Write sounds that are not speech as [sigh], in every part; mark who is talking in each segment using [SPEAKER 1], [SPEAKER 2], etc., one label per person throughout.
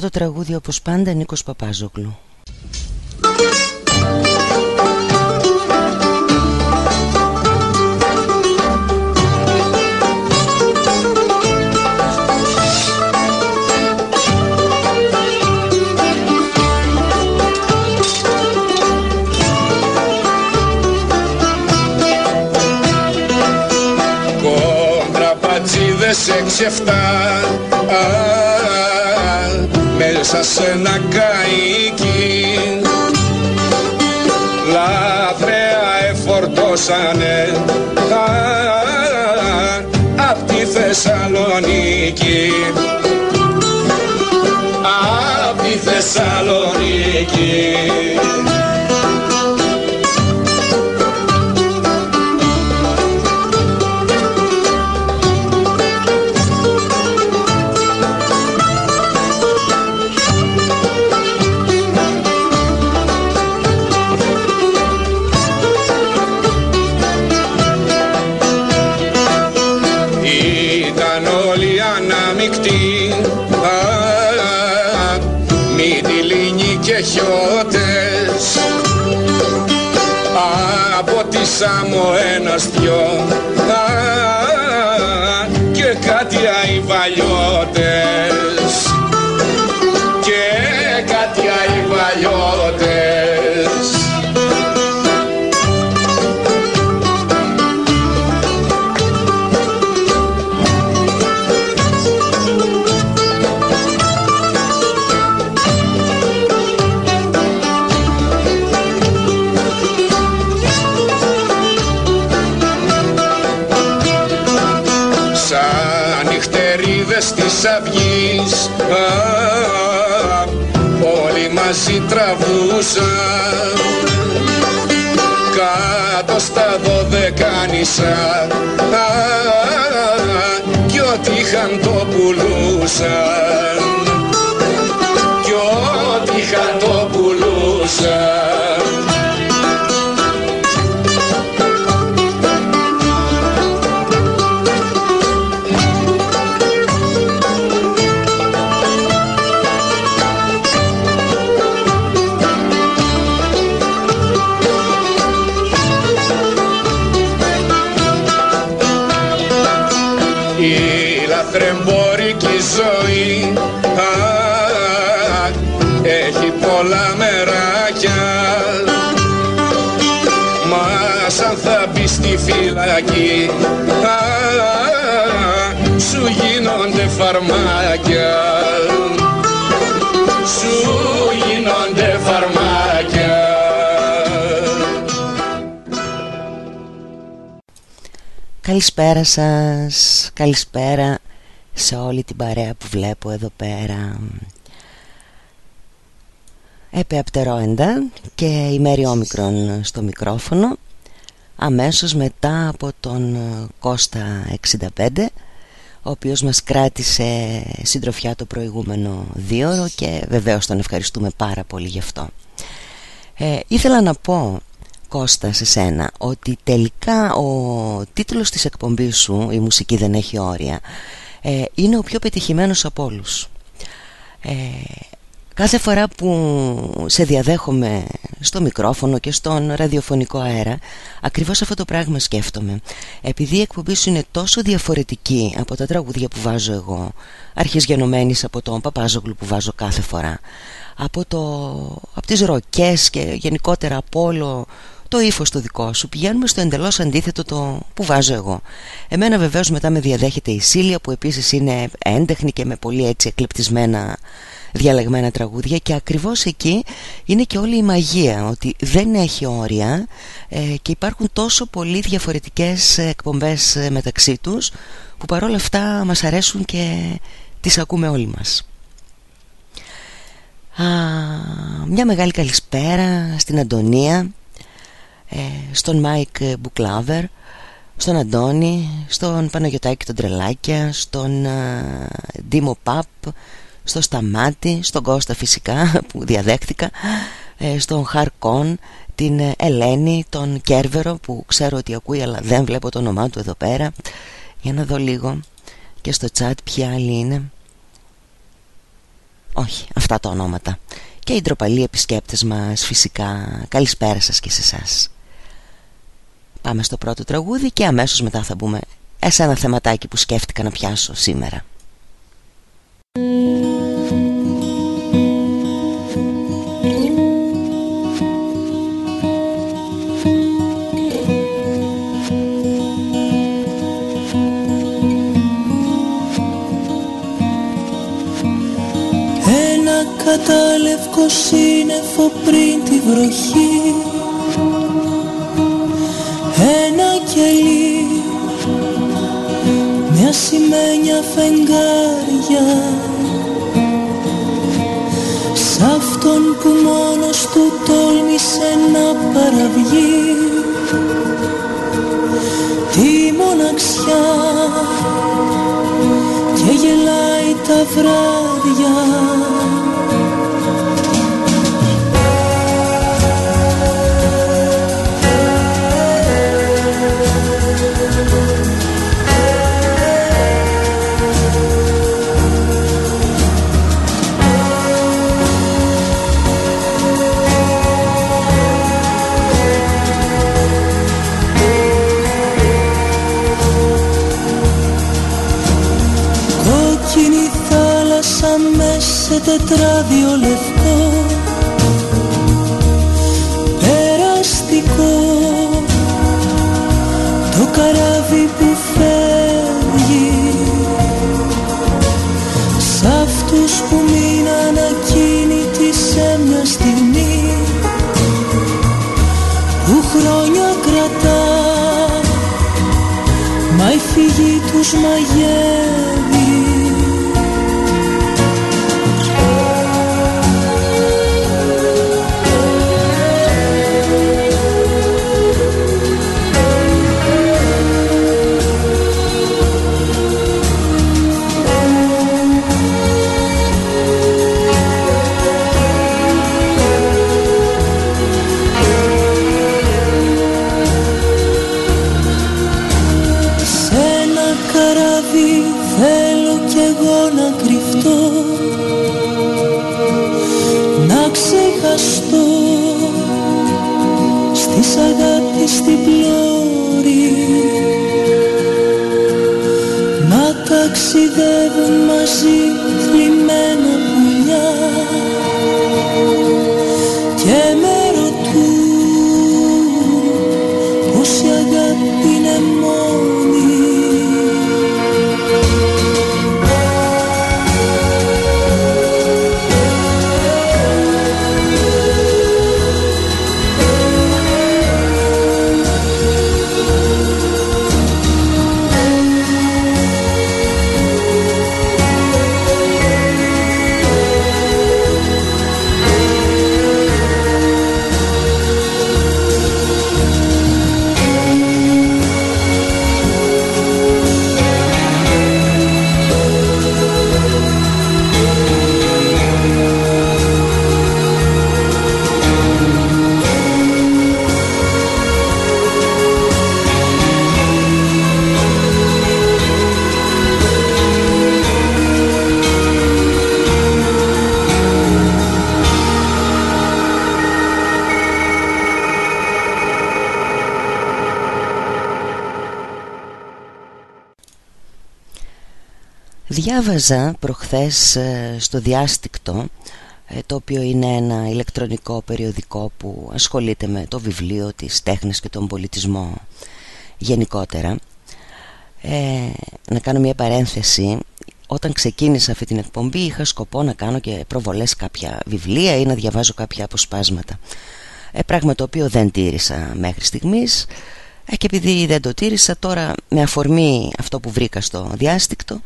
[SPEAKER 1] Πρώτο τραγούδι όπως πάντα Νίκος Παπάζογλου.
[SPEAKER 2] Κόντρα έξι-εφτά μέσα σε ένα καίκι. Λαθρέα εφορτώσανε απ' τη Θεσσαλονίκη. Απ' τη Θεσσαλονίκη στα δωδεκάνησα. Κι ό,τι είχαν το πουλούσαν κι ό,τι είχαν το πουλούσαν
[SPEAKER 1] Καλησπέρα σας, καλησπέρα σε όλη την παρέα που βλέπω εδώ πέρα. Επεαπτερόεντα και η Μέρη Όμικρον στο μικρόφωνο. Αμέσως μετά από τον Κώστα 65 ο οποίος μας κράτησε συντροφιά το προηγούμενο δίωρο και βεβαίως τον ευχαριστούμε πάρα πολύ γι' αυτό. Ε, Ήθελα να πω Κώστα σε σένα ότι τελικά ο τίτλος της εκπομπής σου «Η μουσική δεν έχει όρια» ε, είναι ο πιο πετυχημένος από όλους. Ε, Κάθε φορά που σε διαδέχομαι στο μικρόφωνο και στον ραδιοφωνικό αέρα Ακριβώς αυτό το πράγμα σκέφτομαι. Επειδή η εκπομπή σου είναι τόσο διαφορετική από τα τραγούδια που βάζω εγώ Αρχής γενομένης από τον Παπάζογλου που βάζω κάθε φορά Από, το, από τις ροκές και γενικότερα από όλο το ύφος το δικό σου. Πηγαίνουμε στο εντελώς αντίθετο το που βάζω εγώ. Εμένα βεβαίως μετά με διαδέχεται η Σίλια που επίσης είναι έντεχνη και με πολύ έτσι εκλεπτισμένα διαλεγμένα τραγούδια. Και ακριβώς εκεί είναι και όλη η μαγεία ότι δεν έχει όρια ε, και υπάρχουν τόσο πολύ διαφορετικές εκπομπές ε, μεταξύ τους που παρόλα αυτά μας αρέσουν και τις ακούμε όλοι μας. Α, μια μεγάλη καλησπέρα στην Αντωνία, ε, στον Μάικ Μπουκλάβερ, στον Αντώνη, στον Παναγιωτάκη τον Τρελάκια, στον Ντίμο Παπ, στο Σταμάτη, στον Κώστα φυσικά [laughs] που διαδέχτηκα, ε, στον Χαρκόν, την ε, Ελένη, τον Κέρβερο που ξέρω ότι ακούει αλλά δεν βλέπω το όνομά του εδώ πέρα. Για να δω λίγο και στο chat ποια άλλη είναι. Όχι, αυτά τα ονόματα. Και οι ντροπαλοί επισκέπτες μας φυσικά. Καλησπέρα σας και σε εσάς. Πάμε στο πρώτο τραγούδι και αμέσως μετά θα μπούμε σε ένα θεματάκι που σκέφτηκα να πιάσω σήμερα.
[SPEAKER 3] Ένα κατάλευκο σύννεφο πριν τη βροχή Ένα κελί Μια σημαίνια φεγγάρια. Σ' αυτόν που μόνος του τόλμησε να παραβγεί Τη μοναξιά και γελάει τα βράδια 什么耶
[SPEAKER 1] Διάβαζα προχθές ε, στο διάστηκτο ε, το οποίο είναι ένα ηλεκτρονικό περιοδικό που ασχολείται με το βιβλίο, της τέχνης και τον πολιτισμό γενικότερα. Ε, να κάνω μια παρένθεση. Όταν ξεκίνησα αυτή την εκπομπή είχα σκοπό να κάνω και προβολές κάποια βιβλία ή να διαβάζω κάποια αποσπάσματα. Ε, πράγμα το οποίο δεν τήρησα μέχρι στιγμής. Ε, και επειδή δεν το τήρησα τώρα με αφορμή αυτό που βρήκα στο διάστηκτο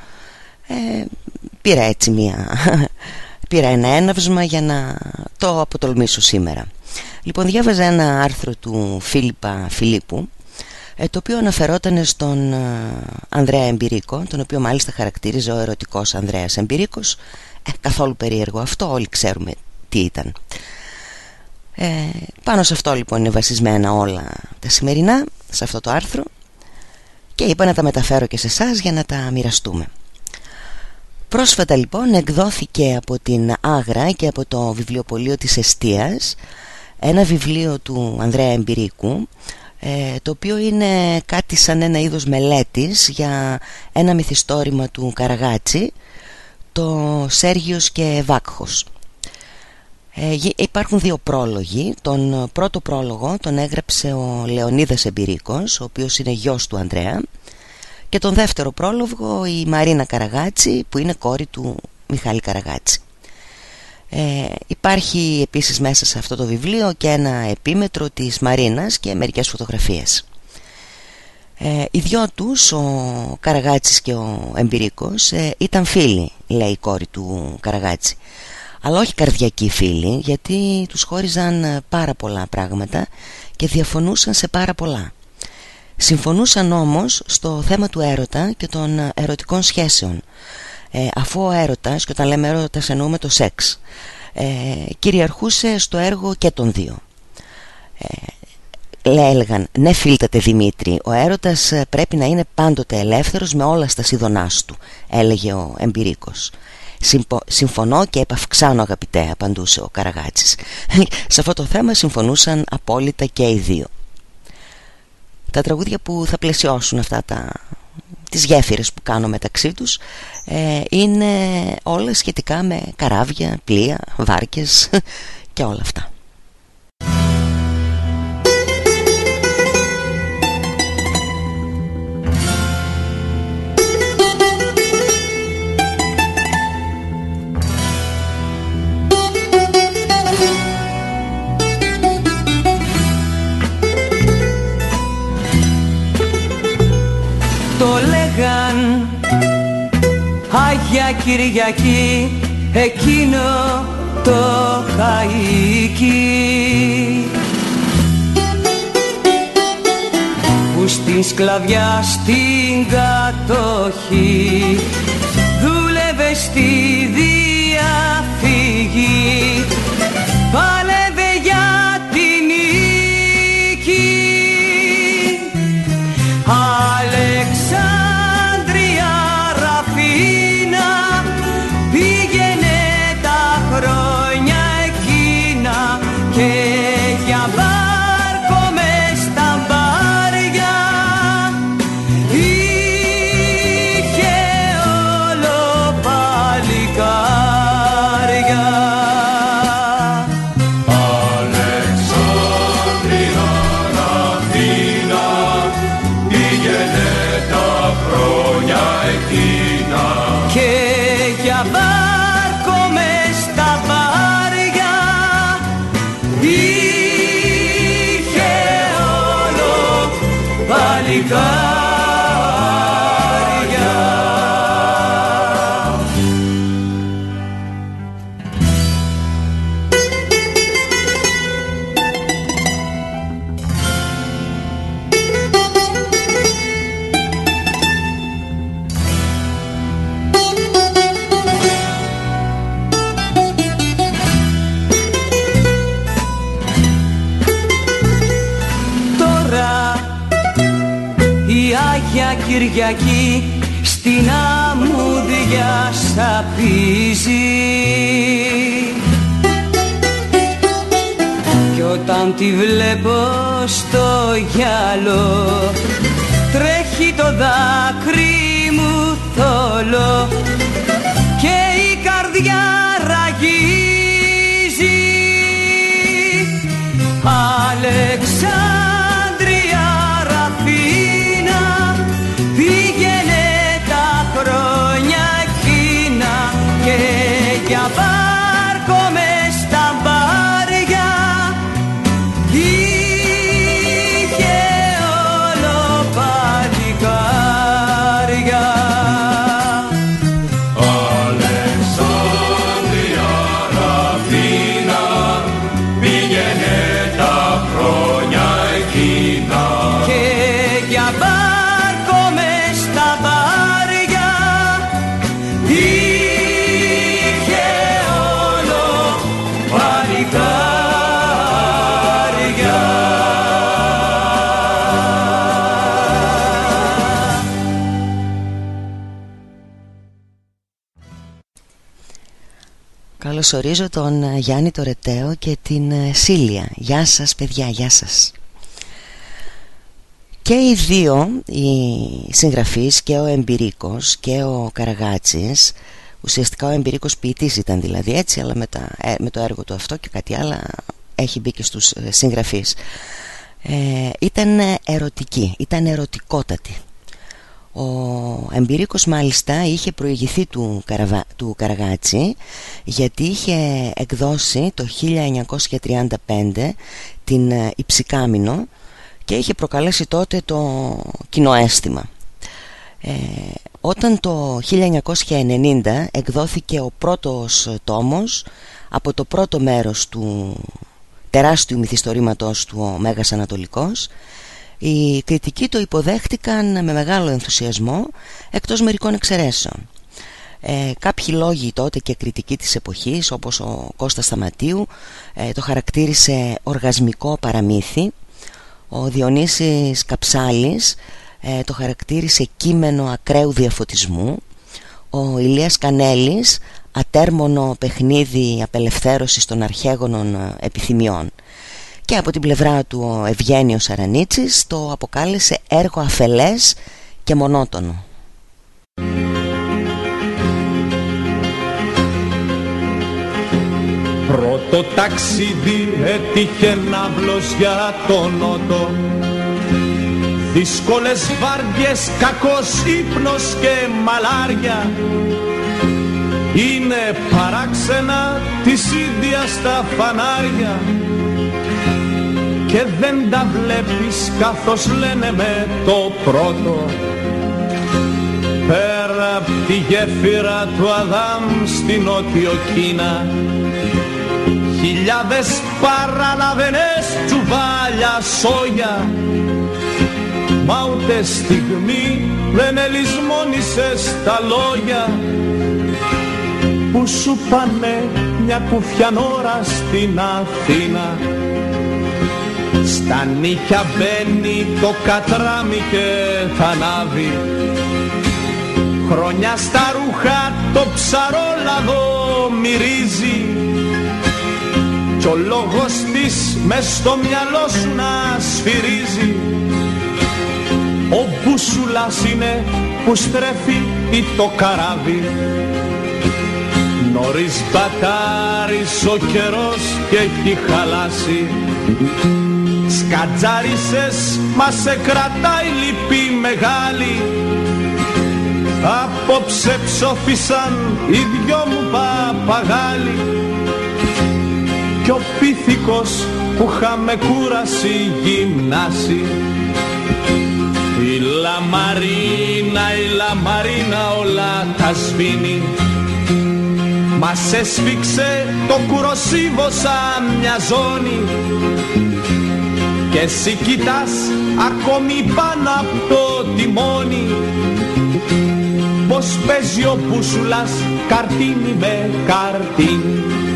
[SPEAKER 1] ε, πήρα έτσι μια [laughs] πήρα ένα έναυσμα για να το αποτολμήσω σήμερα. Λοιπόν διάβαζα ένα άρθρο του Φίλιππα Φιλίππου ε, το οποίο αναφερόταν στον ε, Ανδρέα Εμπειρίκο τον οποίο μάλιστα χαρακτήριζε ο ερωτικός Ανδρέας Εμπειρίκος. Ε, καθόλου περίεργο αυτό όλοι ξέρουμε τι ήταν. Ε, πάνω σε αυτό λοιπόν είναι βασισμένα όλα τα σημερινά σε αυτό το άρθρο και είπα να τα μεταφέρω και σε εσάς για να τα μοιραστούμε Πρόσφατα λοιπόν εκδόθηκε από την Άγρα και από το βιβλιοπωλείο της Εστίας ένα βιβλίο του Ανδρέα Εμπειρίκου ε, το οποίο είναι κάτι σαν ένα είδος μελέτης για ένα μυθιστόρημα του Καραγάτσι το Σέργιος και Βάκχος. Ε, υπάρχουν δύο πρόλογοι. Τον πρώτο πρόλογο τον έγραψε ο Λεωνίδας Εμπειρίκος ο οποίος είναι γιος του Ανδρέα και τον δεύτερο πρόλογο η Μαρίνα Καραγάτση που είναι κόρη του Μιχάλη Καραγάτση. Ε, υπάρχει επίσης μέσα σε αυτό το βιβλίο και ένα επίμετρο της Μαρίνας και μερικές φωτογραφίες. Ε, οι δυο τους, ο Καραγάτσης και ο Εμπειρίκος ε, ήταν φίλοι λέει η κόρη του Καραγάτση. Αλλά όχι καρδιακοί φίλοι γιατί τους χώριζαν πάρα πολλά πράγματα και διαφωνούσαν σε πάρα πολλά Συμφωνούσαν όμως στο θέμα του έρωτα και των ερωτικών σχέσεων. Ε, αφού ο έρωτας, και όταν λέμε έρωτας εννοούμε το σεξ ε, κυριαρχούσε στο έργο και των δύο. Ε, έλεγαν ναι φίλτατε Δημήτρη ο έρωτας ε, πρέπει να είναι πάντοτε ελεύθερος με όλα στα σιδονάς του έλεγε ο εμπειρίκος. Συμφωνώ και επαυξάνω αγαπητέ απαντούσε ο Καραγάτσης. [laughs] Σε αυτό το θέμα συμφωνούσαν απόλυτα και οι δύο τα τραγούδια που θα πλαισιώσουν αυτά τα, τις γέφυρες που κάνω μεταξύ τους ε, είναι όλα σχετικά με καράβια, πλοία, βάρκες [laughs] και όλα αυτά.
[SPEAKER 3] Αγία Κυριακή εκείνο το καΐκι που στην σκλαβιά στην κατοχή δούλευε στη διαφυγή σαπίζει Κι όταν τη βλέπω στο γυαλό τρέχει το δάκρυ μου θολό και η καρδιά ραγίζει. Αλεξάνδρου
[SPEAKER 1] καλωσορίζω τον ε, Γιάννη Τορετέο και την ε, Σίλια. Γεια σας παιδιά, γεια σας. Και οι δύο, οι συγγραφείς και ο Εμπειρίκος και ο Καραγάτσης Ουσιαστικά ο Εμπειρίκος ποιητής ήταν δηλαδή έτσι Αλλά με, ε, με το έργο του αυτό και κάτι άλλο έχει μπει και στους συγγραφείς. Ε, Ήταν ερωτικοί, ήταν ερωτικότατη ο Εμπειρίκος μάλιστα είχε προηγηθεί του, Καραβα... του Καραγάτση γιατί είχε εκδώσει το 1935 την ε, Υψικάμινο και είχε προκαλέσει τότε το κοινοαίσθημα. Ε, όταν το 1990 εκδόθηκε ο πρώτος τόμος από το πρώτο μέρος του τεράστιου μυθιστορήματος του ο Μέγας Ανατολικός οι κριτικοί το υποδέχτηκαν με μεγάλο ενθουσιασμό εκτός μερικών εξαιρέσεων. Ε, κάποιοι λόγοι τότε και κριτικοί της εποχής όπως ο Κώστας Σταματίου ε, το χαρακτήρισε οργασμικό παραμύθι. Ο Διονύσης Καψάλης ε, το χαρακτήρισε κείμενο ακραίου διαφωτισμού. Ο Ηλίας Κανέλης ατέρμονο παιχνίδι απελευθέρωσης των αρχαίγωνων ε, επιθυμιών και από την πλευρά του ο Ευγένιος Αρανίτσης το αποκάλεσε έργο αφελές και μονότονο.
[SPEAKER 4] Πρώτο ταξίδι έτυχε ναύλος για τον νότο Δύσκολες βάρδιες, κακός ύπνος και μαλάρια. Είναι παράξενα της ίδιας στα φανάρια και δεν τα βλέπεις καθώς λένε με το πρώτο. Πέρα απ' τη γέφυρα του Αδάμ στην Νότιο Κίνα χιλιάδες παραλαβενές τσουβάλια σόγια. Μα ούτε στιγμή δεν ελισμόνησες τα λόγια. Που σου πάνε μια κουφιανόρα στην Αθήνα στα νύχια μπαίνει το κατράμι και θα ανάβει. Χρόνια στα ρούχα το ψαρόλαδο μυρίζει. Κι ο λόγος της μες στο μυαλό σου να σφυρίζει. Ο μπούσουλας είναι που στρέφει ή το καράβι. Νωρίς μπατάρεις ο καιρός και έχει χαλάσει Σκατζάρισες μας σε κρατάει λυπή μεγάλη. Απόψε ψόφισαν οι δυο μου παπαγάλοι. Κι ο πίθηκος που είχαμε κούραση γυμνάσει Η λαμαρίνα, η λαμαρίνα όλα τα σβήνει. Μας έσφιξε το κουροσίβο σαν μια ζώνη Και εσύ κοιτάς ακόμη πάνω από το τιμόνι. Πως παίζει ο μπούσουλας καρτίνι με καρτίνι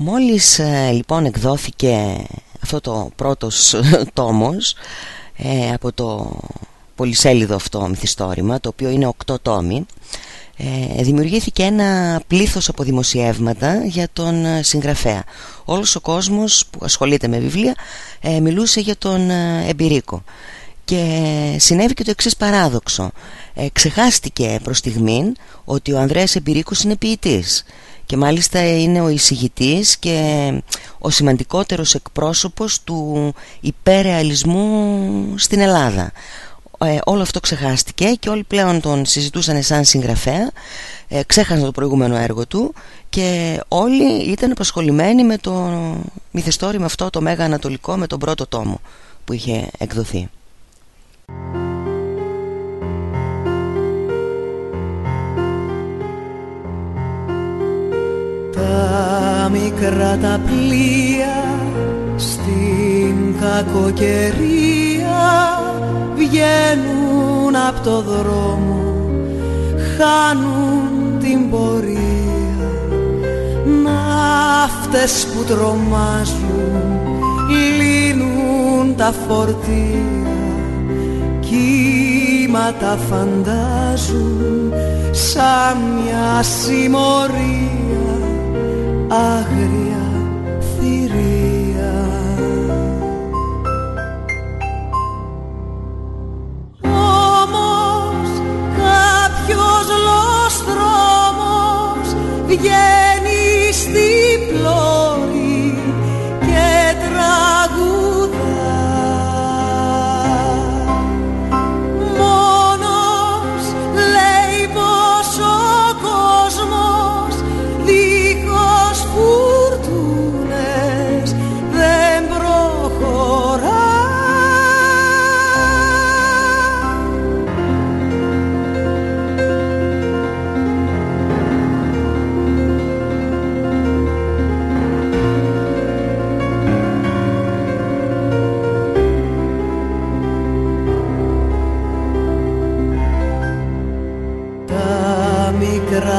[SPEAKER 1] Μόλις ε, λοιπόν εκδόθηκε αυτό το πρώτος [laughs] τόμος ε, από το πολυσέλιδο αυτό μυθιστόρημα το οποίο είναι οκτώ τόμοι ε, δημιουργήθηκε ένα πλήθος από δημοσιεύματα για τον ε, συγγραφέα. Όλος ο κόσμος που ασχολείται με βιβλία ε, μιλούσε για τον Εμπειρίκο και συνέβη και το εξής παράδοξο. Ξεχάστηκε προς στιγμήν ότι ο Ανδρέας Εμπειρίκος είναι ποιητής και μάλιστα είναι ο εισηγητής και ο σημαντικότερος εκπρόσωπος του υπερρεαλισμού στην Ελλάδα. Ε, όλο αυτό ξεχάστηκε και όλοι πλέον τον συζητούσαν σαν συγγραφέα. Ε, ξέχασαν το προηγούμενο έργο του και όλοι ήταν απασχολημένοι με το μυθιστόρημα αυτό το Μέγα Ανατολικό με τον πρώτο τόμο που είχε εκδοθεί
[SPEAKER 5] Τα μικρά τα πλοία στην κακοκαιρία βγαίνουν από το δρόμο χάνουν την πορεία. Ναύτες που τρομάζουν λύνουν τα φορτία. Κύματα φαντάζουν σαν μια συμμορία άγρια θηρία. Όμως κάποιος λοστρόμος βγαίνει στην πλώρη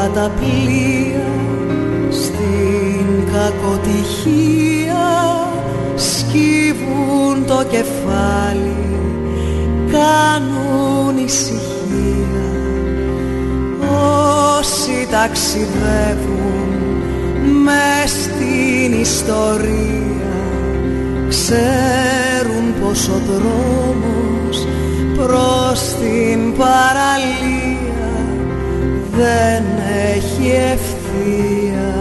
[SPEAKER 5] μικρά τα πλοία στην κακοτυχία. Σκύβουν το κεφάλι, κάνουν ησυχία. Όσοι ταξιδεύουν μες στην ιστορία ξέρουν πως ο δρόμος προς την παραλία δεν έχει ευθεία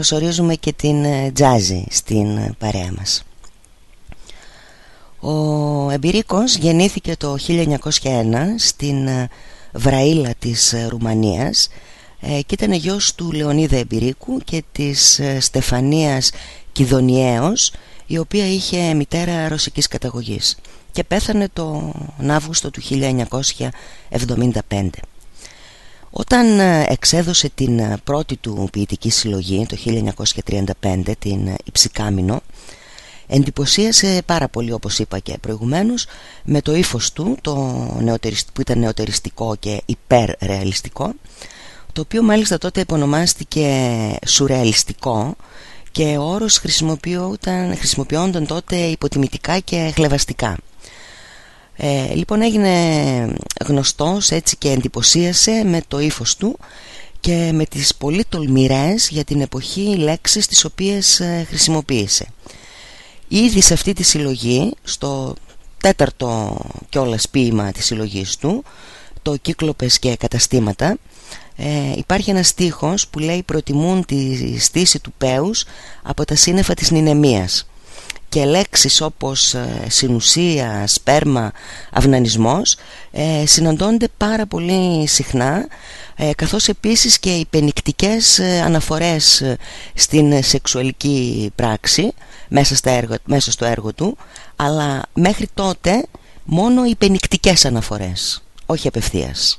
[SPEAKER 1] Καλωσορίζουμε και την ε, Τζάζη στην ε, παρέα μας Ο Εμπειρίκος γεννήθηκε το 1901 στην ε, Βραήλα της Ρουμανίας και ήταν γιος του Λεωνίδα Εμπειρίκου και της Στεφανίας Κιδονιέως η οποία είχε μητέρα ρωσικής καταγωγής και πέθανε το Αύγουστο του 1975. Όταν ε, εξέδωσε την ε, πρώτη του ποιητική συλλογή το 1935, την ε, Υψικάμινο, εντυπωσίασε πάρα πολύ όπως είπα και προηγουμένως με το ύφος του το που ήταν νεοτεριστικό και υπερρεαλιστικό το οποίο μάλιστα τότε επωνομάστηκε σουρεαλιστικό και ο όρος χρησιμοποιούνταν τότε υποτιμητικά και χλεβαστικά. Ε, λοιπόν έγινε γνωστός έτσι και εντυπωσίασε με το ύφος του και με τις πολύ τολμηρές για την εποχή λέξεις τις οποίες ε, χρησιμοποίησε. Ήδη σε αυτή τη συλλογή, στο τέταρτο κιόλας ποίημα της συλλογής του, το «Κύκλοπες και καταστήματα», ε, υπάρχει ένας στίχος που λέει «Προτιμούν τη στήση του πέους από τα σύννεφα της νηνεμίας» και λέξεις όπως ε, συνουσία, σπέρμα, αυνανισμός ε, συναντώνται πάρα πολύ συχνά ε, καθώς επίσης και οι πενικτικές ε, αναφορές στην σεξουαλική πράξη μέσα, στα έργο, μέσα στο έργο του αλλά μέχρι τότε μόνο οι πενικτικές αναφορές, όχι απευθείας.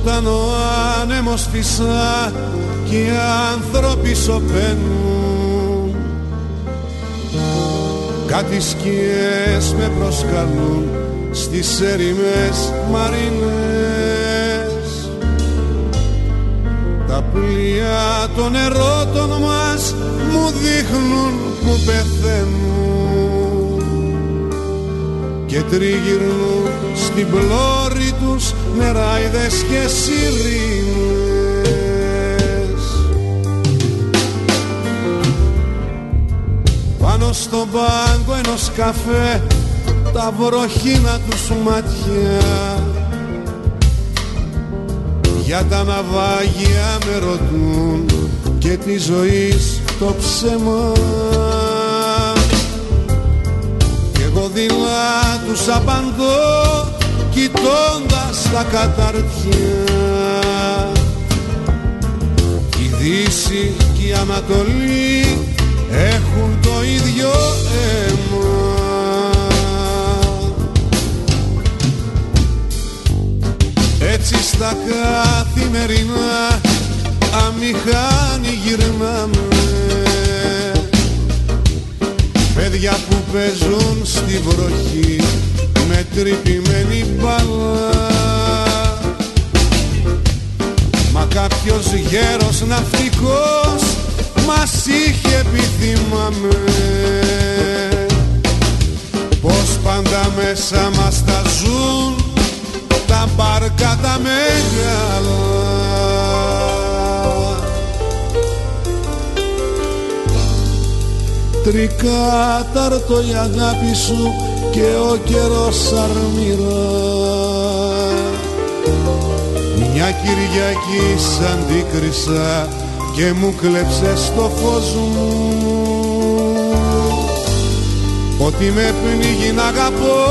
[SPEAKER 6] Όταν ο άνεμος φυσά και οι άνθρωποι σωπαίνουν. Κάτι σκιές με προσκαλούν στις ερημές μαρινές. Τα πλοία των ερώτων μας μου δείχνουν που πεθαίνουν και τριγυρνούν στην πλώρη τους νεράιδες και σιρήνες. Πάνω στον πάγκο ενός καφέ τα βροχίνα τους ματιά για τα ναυάγια με ρωτούν και τη ζωή το ψέμα. και εγώ δειλά τους απαντώ κοιτώντας τα καταρτιά η Δύση και η Ανατολή έχουν το ίδιο αίμα. Έτσι στα καθημερινά αμηχάνη γυρνάμε παιδιά που παίζουν στη βροχή με τρυπημένη μπάλα. Μα κάποιος γέρος ναυτικός μας είχε επιθυμάμε Πως πάντα μέσα μας τα ζουν τα μπάρκα τα μεγάλα Τρικάταρτο η αγάπη σου και ο καιρός αρμυρά. Μια Κυριακή σαν αντίκρισα και μου κλέψε το φως μου. Ότι με πνίγει να αγαπώ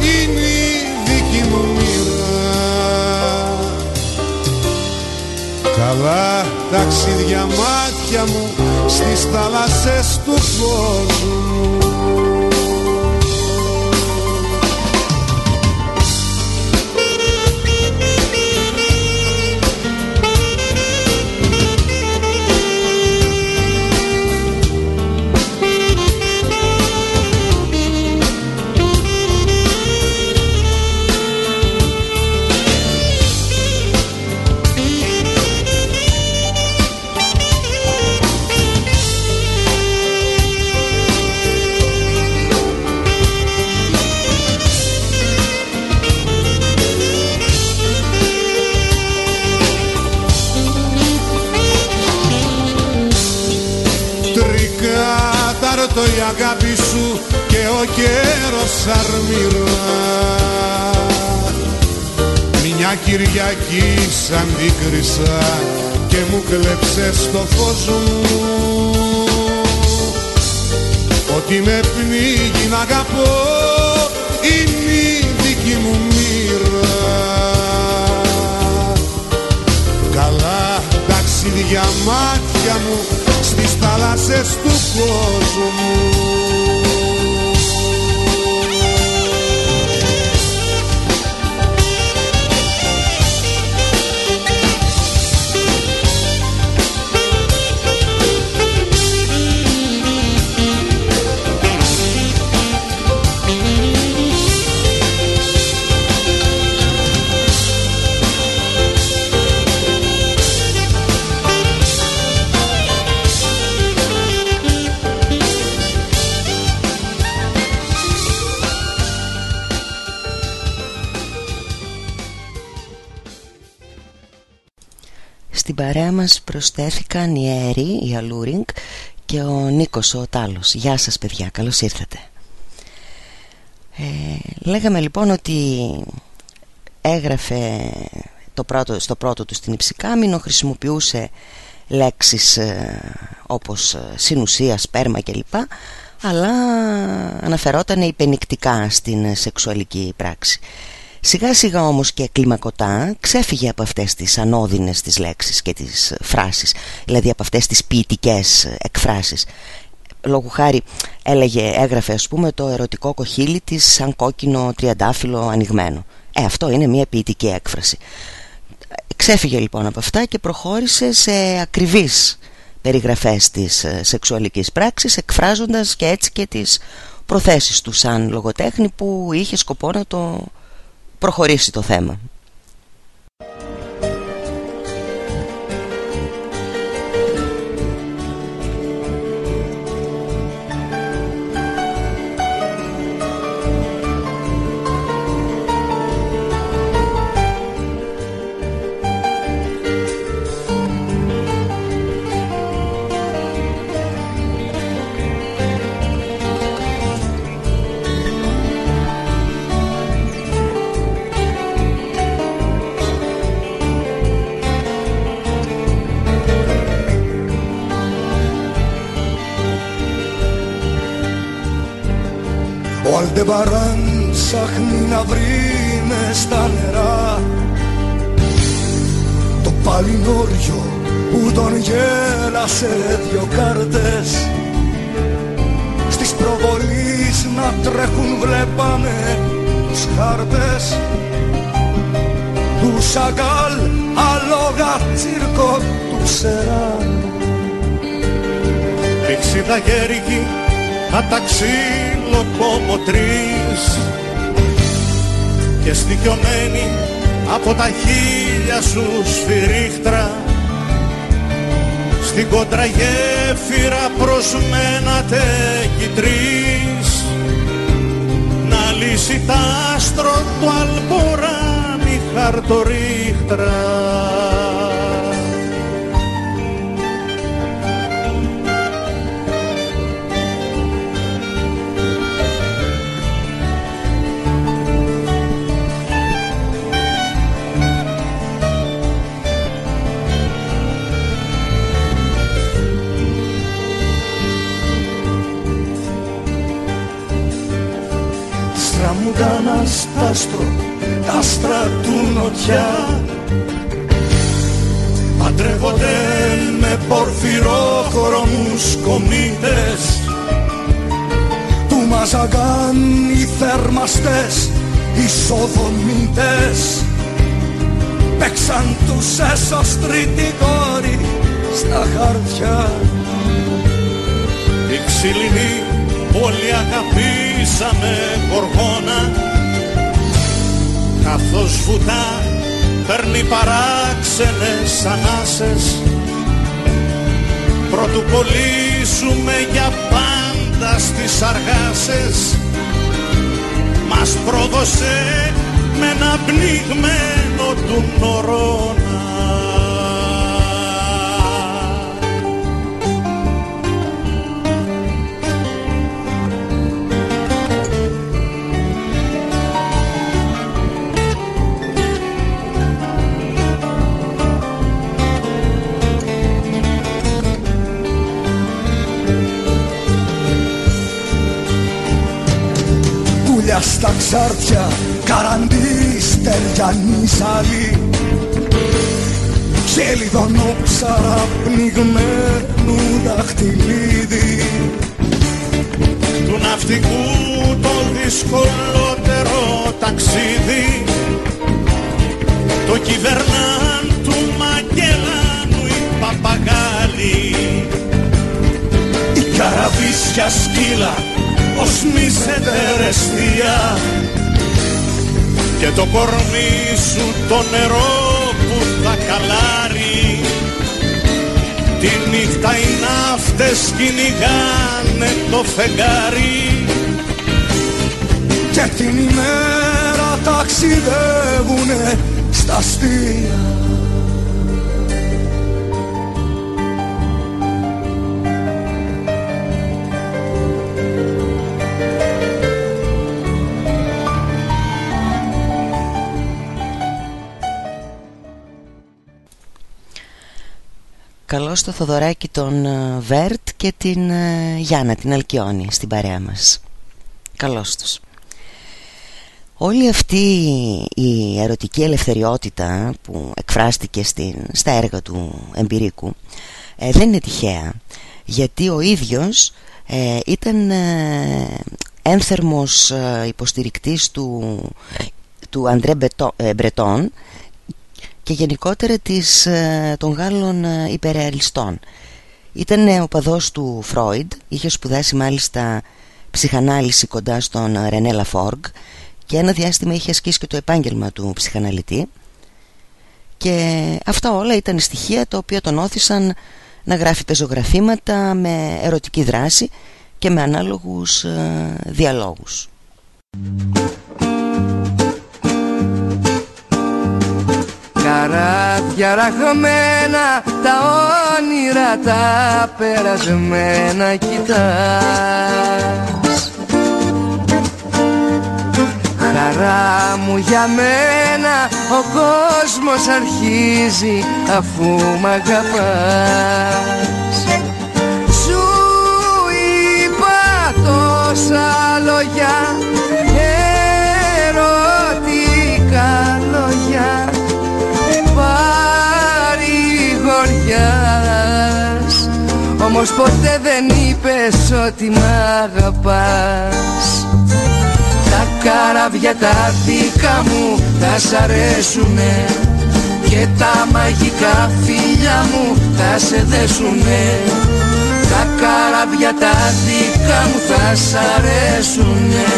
[SPEAKER 6] είναι η δική μου μοίρα. Καλά ταξίδια μάτια μου στις θάλασσες του κόσμου πρώτο η αγάπη σου και ο καιρός αρμυρά. Μια Κυριακή σαν δίκρισα και μου κλέψες το φως μου. Ότι με πνίγει να αγαπώ είναι η δική μου μοίρα. Καλά ταξίδια μάτια μου στις θάλασσες του κόσμου
[SPEAKER 1] παρέα μας προσθέθηκαν η Έρη, η Αλούρινγκ και ο Νίκος ο Τάλος. Γεια σας παιδιά, καλώς ήρθατε. Ε, λέγαμε λοιπόν ότι έγραφε το πρώτο, στο πρώτο του στην Υψηκάμινο, χρησιμοποιούσε λέξεις ε, όπως ε, συνουσία, σπέρμα κλπ. Αλλά αναφερόταν υπενικτικά στην σεξουαλική πράξη. Σιγά σιγά όμως και κλιμακωτά ξέφυγε από αυτές τις ανώδυνες τις λέξεις και τις φράσεις Δηλαδή από αυτές τις ποιητικές εκφράσεις. Λόγου χάρη έλεγε, έγραφε ας πούμε το ερωτικό κοχύλι της σαν κόκκινο τριαντάφυλλο ανοιγμένο. Ε αυτό είναι μια ποιητική έκφραση. Ξέφυγε λοιπόν από αυτά και προχώρησε σε ακριβείς περιγραφές της ε, σεξουαλικής πράξης εκφράζοντας και έτσι και τις προθέσεις του σαν λογοτέχνη που είχε σκοπό να το προχωρήσει το θέμα.
[SPEAKER 7] Αλντεμπαράν ψάχνει να βρει μες στα νερά. Το παλινόριο που τον γέλασε δυο κάρτες. Στις προβολείς να τρέχουν βλέπαμε τους χάρτες Του Σαγκάλ αλόγα τσίρκο του Σεράν.
[SPEAKER 8] Πήξιδα γέρικη αταξί λοκομοτρής και στοιχειωμένη από τα χίλια σου σφυρίχτρα. Στην κόντρα γέφυρα προσμένατε κι τρεις να λύσει τ' άστρο του αλποράνι χαρτορίχτρα
[SPEAKER 7] Τραμμουδάνα στάστρο, τα άστρα του νοτιά. Παντρεύονται με πορφυρόχρωμους κομίτες Που μαζαγάν οι θερμαστές, οι σοδομίτες Παίξαν τους έσως τρίτη κόρη στα χαρτιά.
[SPEAKER 8] Η ξυλινή Όλοι αγαπήσαμε κορβόνα Καθώς βουτά παίρνει παράξενες ανάσες. Πρωτού κολλήσουμε για πάντα στις αργάσες Μας πρόδωσε με ένα πνιγμένο του νορόνα
[SPEAKER 7] Μέρα στα ξάρτια καραντή στεριανή σαλή Σελίδωνο ψαρά πνιγμένου δαχτυλίδι.
[SPEAKER 4] Του ναυτικού το δυσκολότερο ταξίδι. Το κυβερνάν του Μαγγελάνου οι παπαγάλοι
[SPEAKER 7] Η καραβίσια σκύλα ως μισετερεστία
[SPEAKER 4] και το κορμί σου το νερό που θα καλάρει. Τη νύχτα οι ναύτες κυνηγάνε το φεγγάρι.
[SPEAKER 7] Και την ημέρα ταξιδεύουνε στα αστεία
[SPEAKER 1] Καλώς το Θοδωράκι τον ε, Βέρτ και την ε, Γιάννα την Αλκιόνη στην παρέα μας. Καλώς τους. Όλη αυτή η ερωτική ελευθεριότητα που εκφράστηκε στην, στα έργα του Εμπειρίκου ε, δεν είναι τυχαία γιατί ο ίδιος ήταν ένθερμος υποστηρικτής του, του Αντρέ Μπρετόν και γενικότερα της, ε, των Γάλλων ε, υπερεαλιστών. Ήταν ο παδός του Φρόιντ, είχε σπουδάσει μάλιστα ψυχανάλυση κοντά στον Ρενέ Λαφόργκ και ένα διάστημα είχε ασκήσει και το επάγγελμα του ψυχαναλυτή και αυτά όλα ήταν στοιχεία τα οποία τον όθησαν να γράφει τα ζωγραφήματα με ερωτική δράση και με ανάλογους ε, διαλόγους.
[SPEAKER 9] Καράβια ραχμένα τα όνειρα τα περασμένα κοιτάς. Χαρά μου για μένα ο κόσμος αρχίζει αφού μ' αγαπάς. Σου είπα τόσα λόγια Όμως ποτέ δεν είπες ότι μ' αγαπάς. Τα καράβια τα δικά μου θα σ' αρέσουνε. Και τα μαγικά φίλια μου θα σε δέσουνε. Τα καράβια τα δικά μου θα σ' αρέσουνε.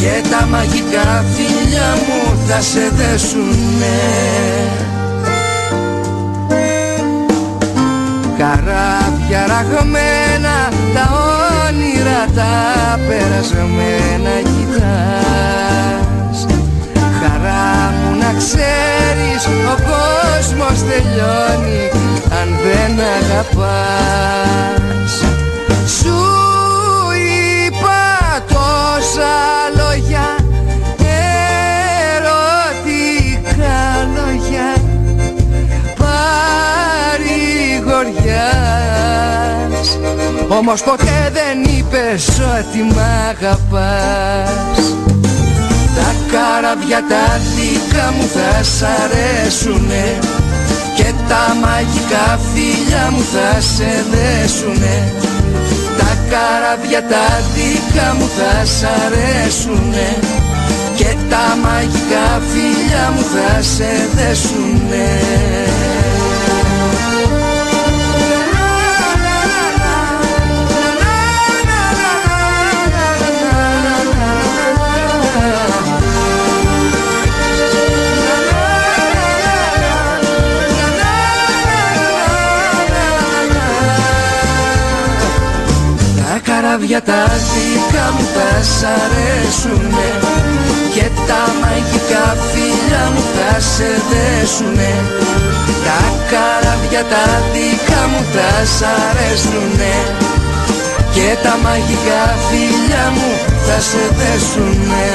[SPEAKER 9] Και τα μαγικά φίλια μου θα σε δέσουνε. Καράβια ραγμένα τα όνειρα τα περασμένα κοιτάς. Χαρά μου να ξέρεις ο κόσμος τελειώνει αν δεν αγαπάς Όμως ποτέ δεν είπες ότι μ' αγαπάς. Τα καραβιά τα δικά μου θα σ' αρέσουνε. Και τα μαγικά φίλια μου θα σε δέσουνε. Τα καραβιά τα δικά μου θα σ' αρέσουνε. Και τα μαγικά φίλια μου θα σε δέσουνε καράβια τα δικά μου θα σ' αρέσουνε. Και τα μαγικά φίλια μου θα σε δέσουνε. Τα καράβια τα δικά μου θα σ' αρέσουνε. Και τα μαγικά φίλια μου θα σε δέσουνε.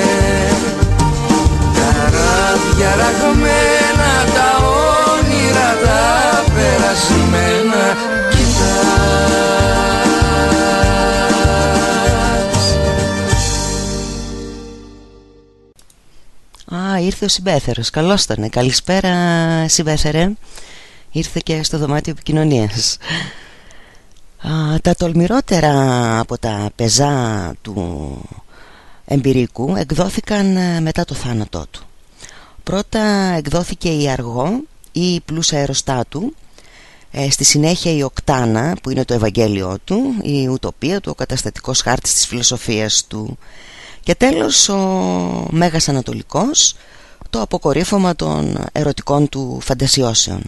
[SPEAKER 9] Καράβια ραγμένα τα όνειρα τα περασμένα
[SPEAKER 1] ήρθε ο Συμπέθερος. Καλώς ήταν Καλησπέρα Συμπέθερε. Ήρθε και στο δωμάτιο επικοινωνίας. Τα τολμηρότερα από τα πεζά του εμπειρικού εκδόθηκαν ε, μετά το θάνατό του. Πρώτα εκδόθηκε η Αργό ή η πλούσα αεροστάτου ε, Στη συνέχεια η Οκτάνα που είναι το Ευαγγέλιο του Η Ουτοπία του, ο καταστατικός χάρτης της φιλοσοφίας του. Και τέλος ο Μέγας Ανατολικός Το αποκορύφωμα των ερωτικών του φαντασιώσεων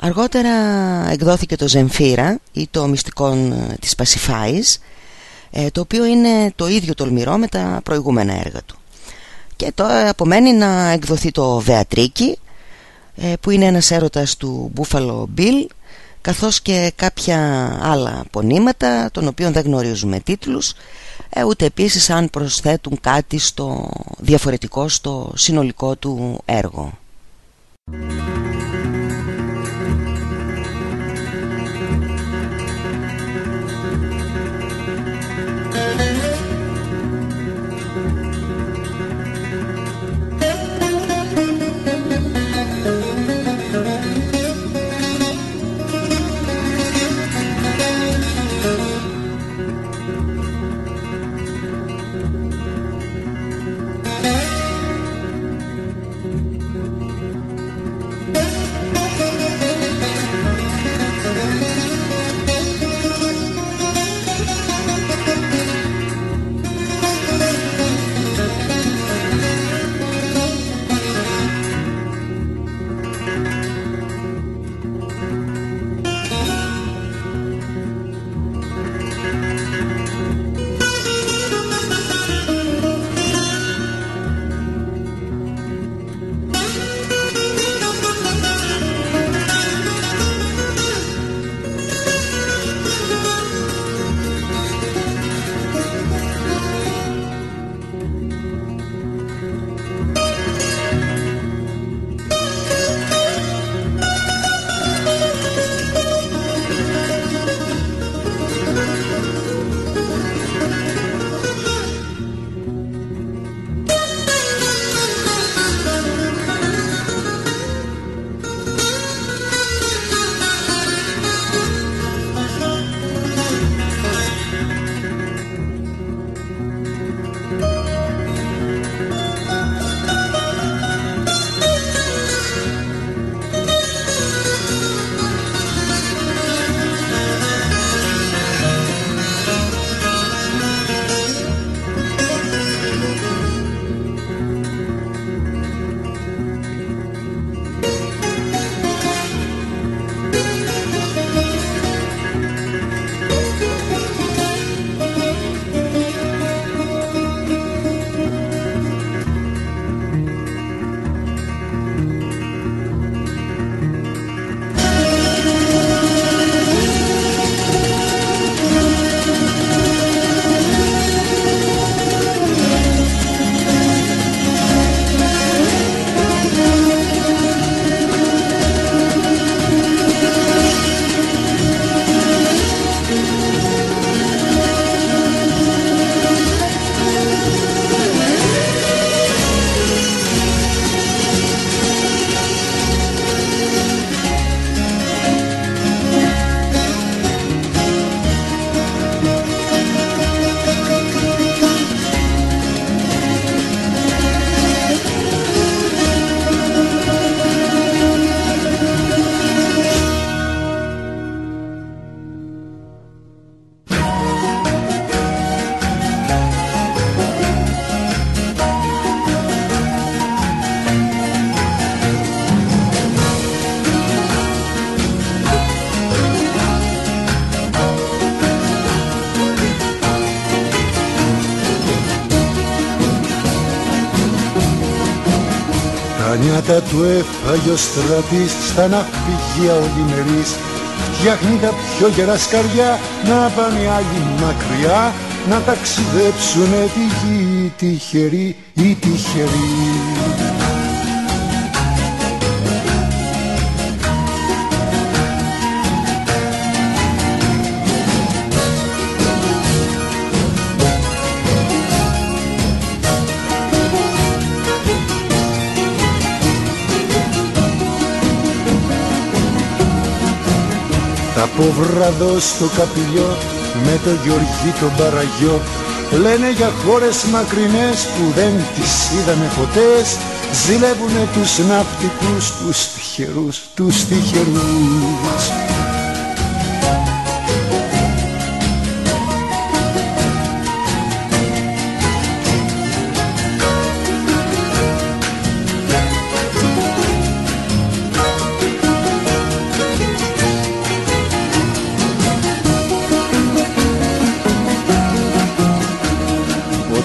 [SPEAKER 1] Αργότερα εκδόθηκε το Ζεμφύρα ή το μυστικό ε, της Πασιφάης ε, το οποίο είναι το ίδιο τολμηρό με τα προηγούμενα έργα του. Και τώρα απομένει να εκδοθεί το Βεατρίκι ε, που είναι ένας έρωτας του Μπούφαλο Μπιλ καθώς και κάποια άλλα πονήματα των οποίων δεν γνωρίζουμε τίτλους ούτε επίσης αν προσθέτουν κάτι στο διαφορετικό στο συνολικό του έργο.
[SPEAKER 10] Νιάτα του έφαγε ο στρατής στα ναυπηγεία ολιμερής φτιάχνει τα πιο γερά σκαριά να πάνε άλλοι μακριά να ταξιδέψουνε τη γη τυχερή ή τυχερή Θα πω βραδό στο καπηλιό με το Γεωργί τον Παραγιό. Λένε για χώρες μακρινές που δεν τις είδαμε ποτές Ζηλεύουνε τους ναυτικούς, τους τυχερούς, τους τυχερούς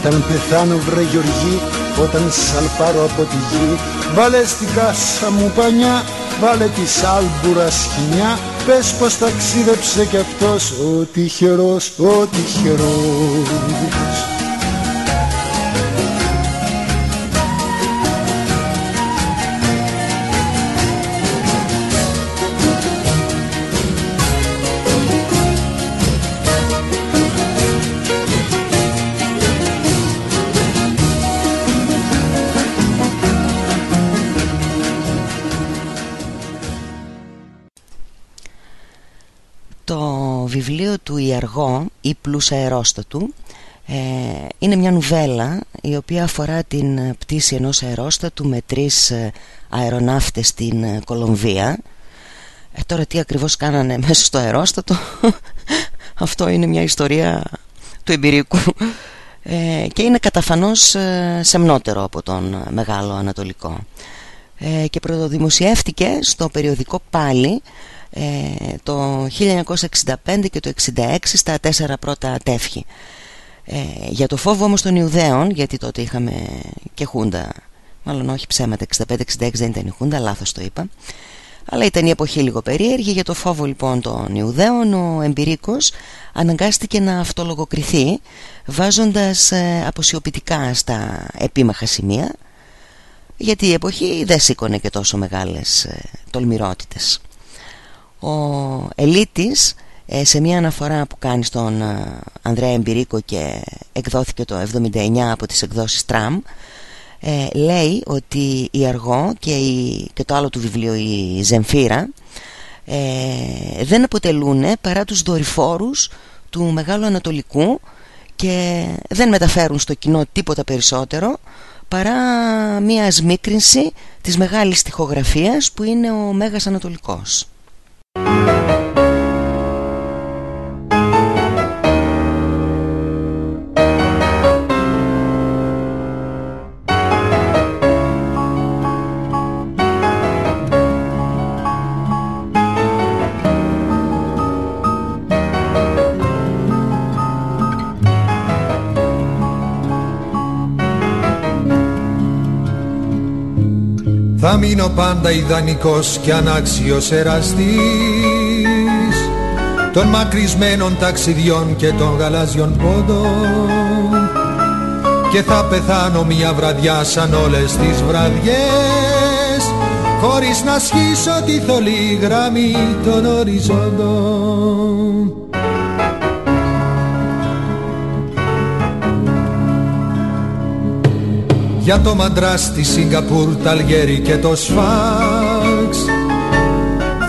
[SPEAKER 10] Όταν πεθάνω βρε Γεωργή, όταν σαλπάρω από τη γη. Βάλε στην κάσα μου πανιά, βάλε τη σάλμπουρα σκηνιά Πες πως ταξίδεψε κι αυτός ο τυχερός, ο τυχερός
[SPEAKER 1] βιβλίο του Ιαργό ή Πλούσα αερόστατου. Ε, είναι μια νουβέλα η οποία αφορά την πτήση ενός αερόστατου με τρεις ε, αεροναύτες στην ε, Κολομβία. Ε, τώρα τι ακριβώς κάνανε [laughs] μέσα στο αερόστατο. [laughs] Αυτό είναι μια ιστορία του εμπειρικού. Ε, και είναι καταφανώς σεμνότερο από τον Μεγάλο Ανατολικό. Και πρωτοδημοσιεύτηκε στο περιοδικό Πάλι ε, το 1965 και το 1966 στα τέσσερα πρώτα τεύχη. Ε, για το φόβο όμως των Ιουδαίων, γιατί τότε είχαμε και Χούντα, μάλλον όχι ψέματα, 65-66 δεν ήταν η Χούντα, λάθος το είπα, αλλά ήταν η εποχή λίγο περίεργη. Για το φόβο λοιπόν των Ιουδαίων, ο Εμπειρίκος αναγκάστηκε να αυτολογοκριθεί, βάζοντας ε, αποσιοποιητικά στα επίμαχα σημεία, γιατί η εποχή δεν σήκωνε και τόσο μεγάλες ε, τολμηρότητες. Ο Ελίτης ε, σε μια αναφορά που κάνει στον ε, Ανδρέα Εμπειρίκο και εκδόθηκε το 79 από τις εκδόσεις Τραμ ε, λέει ότι η Αργό και, η, και το άλλο του βιβλίο η Ζεμφύρα δεν αποτελούν παρά τους δορυφόρους του Μεγάλου Ανατολικού και δεν μεταφέρουν στο κοινό τίποτα περισσότερο παρά μια σμίκρινση της μεγάλης τοιχογραφίας που είναι ο Μέγας Ανατολικός.
[SPEAKER 11] Θα μείνω πάντα ιδανικός και ανάξιος εραστής. Των μακρισμένων ταξιδιών και των γαλάζιων πόντων. Και θα πεθάνω μια βραδιά σαν όλες τις βραδιές Χωρίς να σχίσω τη θολή γραμμή των οριζόντων για το μαντράς στη Σιγκαπούρ, Ταλγέρι και το Σφάξ.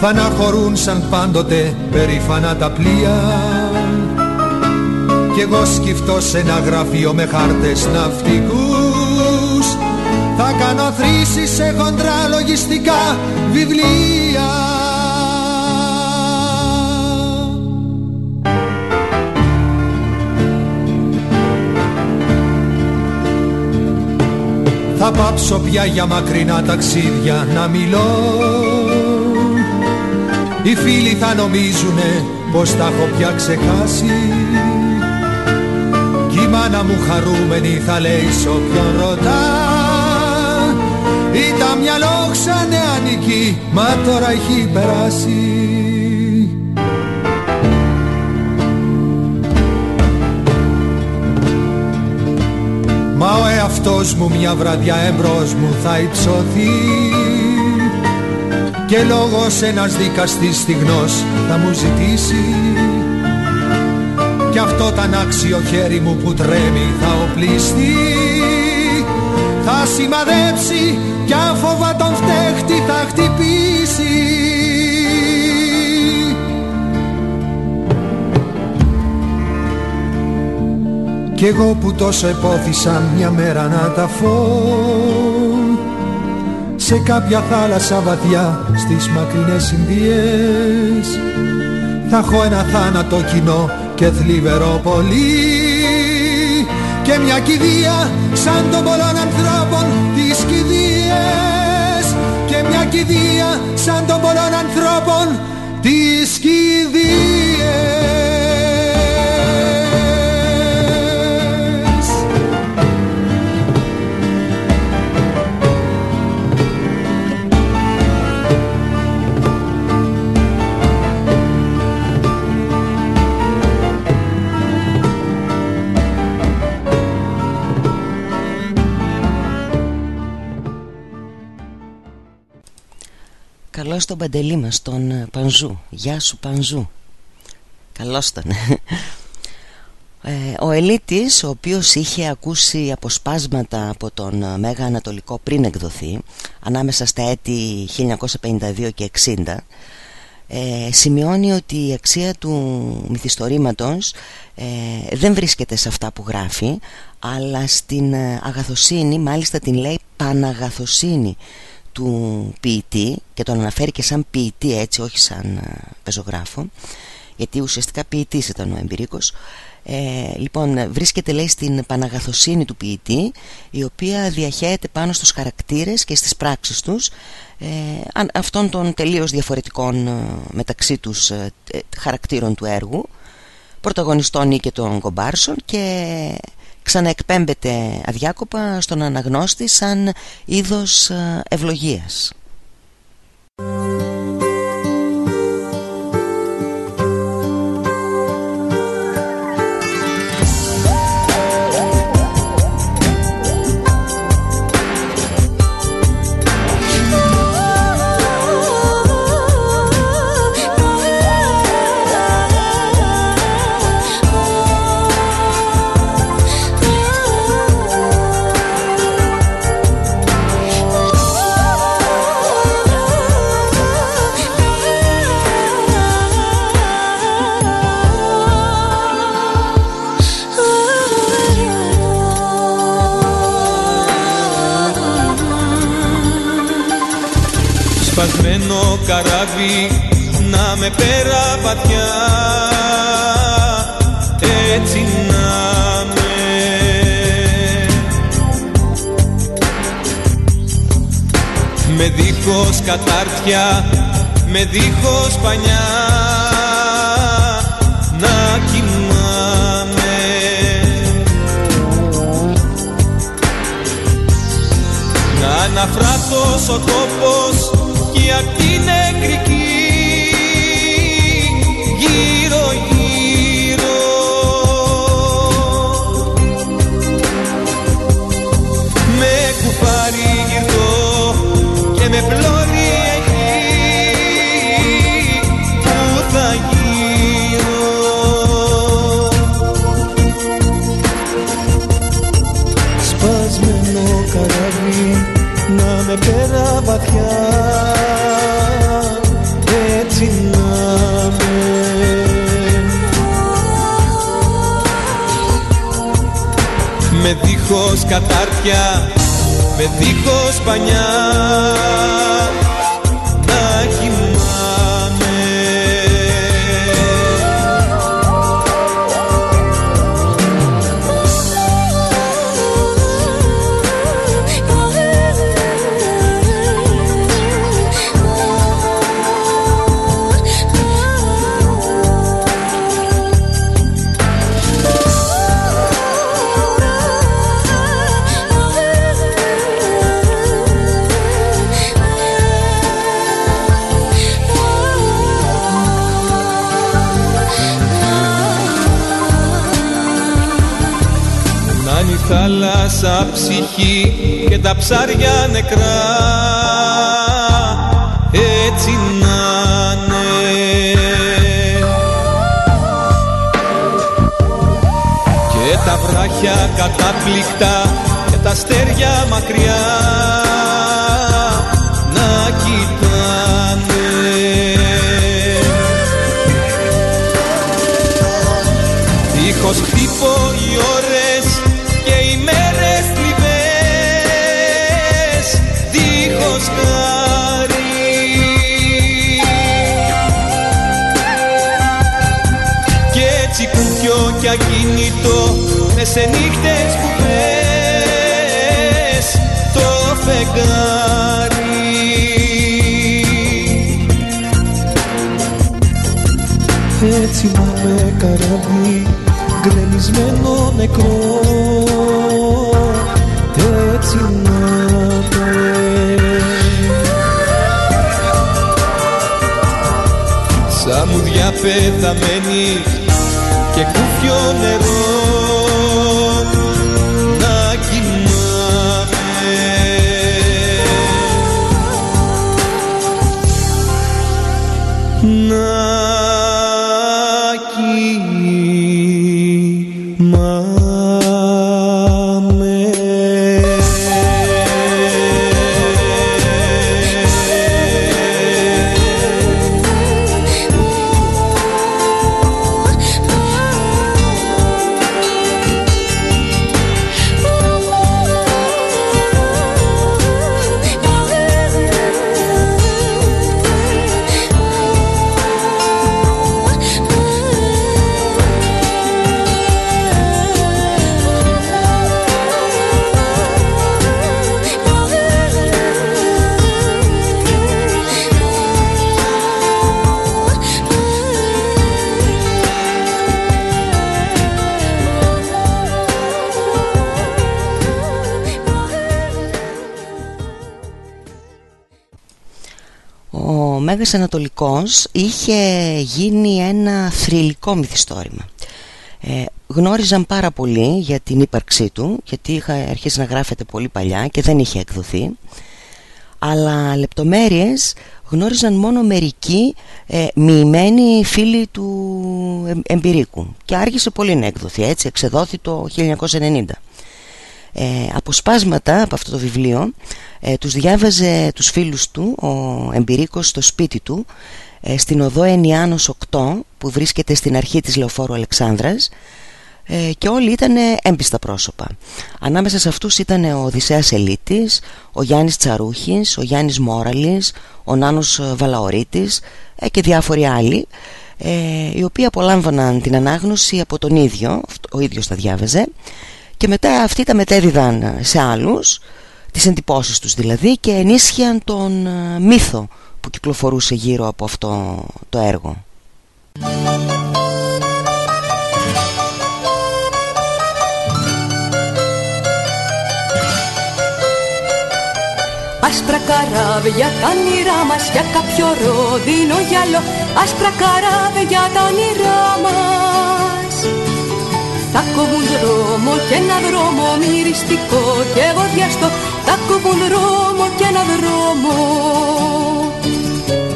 [SPEAKER 11] Θα αναχωρούν σαν πάντοτε περήφανα τα πλοία. Κι εγώ σκυφτώ σε ένα γραφείο με χάρτες ναυτικούς. Θα κάνω θρήσεις σε χοντρά λογιστικά βιβλία Θα πάψω πια για μακρινά ταξίδια να μιλώ. Οι φίλοι θα νομίζουνε πως τα έχω πια ξεχάσει. Κι η μάνα μου χαρούμενη θα λέει σ' όποιον ρωτά. Ήταν μια λόξα νεανική μα τώρα έχει περάσει Μα ο εαυτός μου μια βραδιά εμπρός μου θα υψωθεί. Και λόγος ένας δικαστής στιγνός θα μου ζητήσει. Κι αυτό τα άξιο χέρι μου που τρέμει θα οπλιστεί. Θα σημαδέψει κι άφοβα τον φταίχτη θα χτυπήσει Κι εγώ που τόσο επόθησα μια μέρα να τα φω Σε κάποια θάλασσα βαθιά στις μακρινές Ινδίες Θα έχω ένα θάνατο κοινό και θλιβερό πολύ. Και μια κηδεία σαν των πολλών ανθρώπων τις κηδείες. Και μια κηδεία σαν των πολλών ανθρώπων τις κηδείες
[SPEAKER 1] Καλώς τον Παντελή μας, τον ε, Πανζού. Γεια σου Πανζού. Καλώς τον. Ε, Ο Ελίτης, ο οποίος είχε ακούσει αποσπάσματα από τον ε, Μέγα Ανατολικό πριν εκδοθεί Ανάμεσα στα έτη 1952 και 60 ε, σημειώνει ότι η αξία του μυθιστορήματος ε, δεν βρίσκεται σε αυτά που γράφει αλλά στην αγαθοσύνη, μάλιστα την λέει παναγαθοσύνη του ποιητή και τον αναφέρει και σαν ποιητή έτσι όχι σαν ε, πεζογράφο γιατί ουσιαστικά ποιητής ήταν ο Εμπειρίκος. Ε, λοιπόν βρίσκεται λέει στην παναγαθοσύνη του ποιητή η οποία διαχέεται πάνω στους χαρακτήρες και στις πράξεις τους ε, αυτών των τελείως διαφορετικών ε, μεταξύ τους ε, χαρακτήρων του έργου πρωταγωνιστών ή και των κομπάρσων και ξαναεκπέμπεται αδιάκοπα στον αναγνώστη σαν είδος ε, ευλογίας.
[SPEAKER 12] Με δίχως κατάρτια με δίχως πανιά. Να κοιμάμαι. Να αναφράτως ο τόπος δίχως κατάρτια, με δίχως πανιά ψυχή και τα ψάρια νεκρά. Έτσι να και τα βράχια κατάπληκτα και τα στέρια μακριά μες σε νύχτες που πες το φεγγάρι.
[SPEAKER 7] Έτσι να με καράβι γκρεμισμένο νεκρό. Έτσι να με
[SPEAKER 12] Σαν μουδιά πεθαμένη και κούφιο νερό
[SPEAKER 1] Ο Μέγας Ανατολικός είχε γίνει ένα θρηλυκό μυθιστόρημα. Ε, Γνώριζαν πάρα πολύ για την ύπαρξή του Γιατί είχα αρχίσει να γράφεται πολύ παλιά και δεν είχε εκδοθεί. Αλλά λεπτομέρειες γνώριζαν μόνο μερικοί ε, μοιημένοι φίλοι του εμ- εμπειρίκου Και άργησε πολύ να εκδοθεί έτσι, εξεδόθη το 1990 ε, αποσπάσματα από αυτό το βιβλίο ε, τους διάβαζε τους φίλους του ο Εμπειρίκος στο σπίτι του ε, στην οδό Ενιάνος 8 που βρίσκεται στην αρχή της Λεωφόρου Αλεξάνδρας ε, και όλοι ήταν έμπιστα πρόσωπα. Ανάμεσα σε αυτούς ήταν ο Οδυσσέας Ελίτης ο Γιάννης Τσαρούχης ο Γιάννης Μόραλης ο Νάνος Βαλαωρίτης ε, και διάφοροι άλλοι ε, οι οποίοι απολάμβαναν την ανάγνωση από τον ίδιο ο ίδιος τα διάβαζε και μετά αυτοί τα μετέδιδαν σε άλλους τις εντυπώσεις τους δηλαδή και ενίσχυαν τον ε, μύθο που κυκλοφορούσε γύρω από αυτό το έργο.
[SPEAKER 13] Άσπρα καράβια τα όνειρά μας για κάποιο ρόδινο γυαλό. Άσπρα καράβια τα όνειρά μας Θα κόβουν δρόμο και ένα δρόμο μυριστικό και βοδιαστό Θα κόβουν δρόμο και ένα δρόμο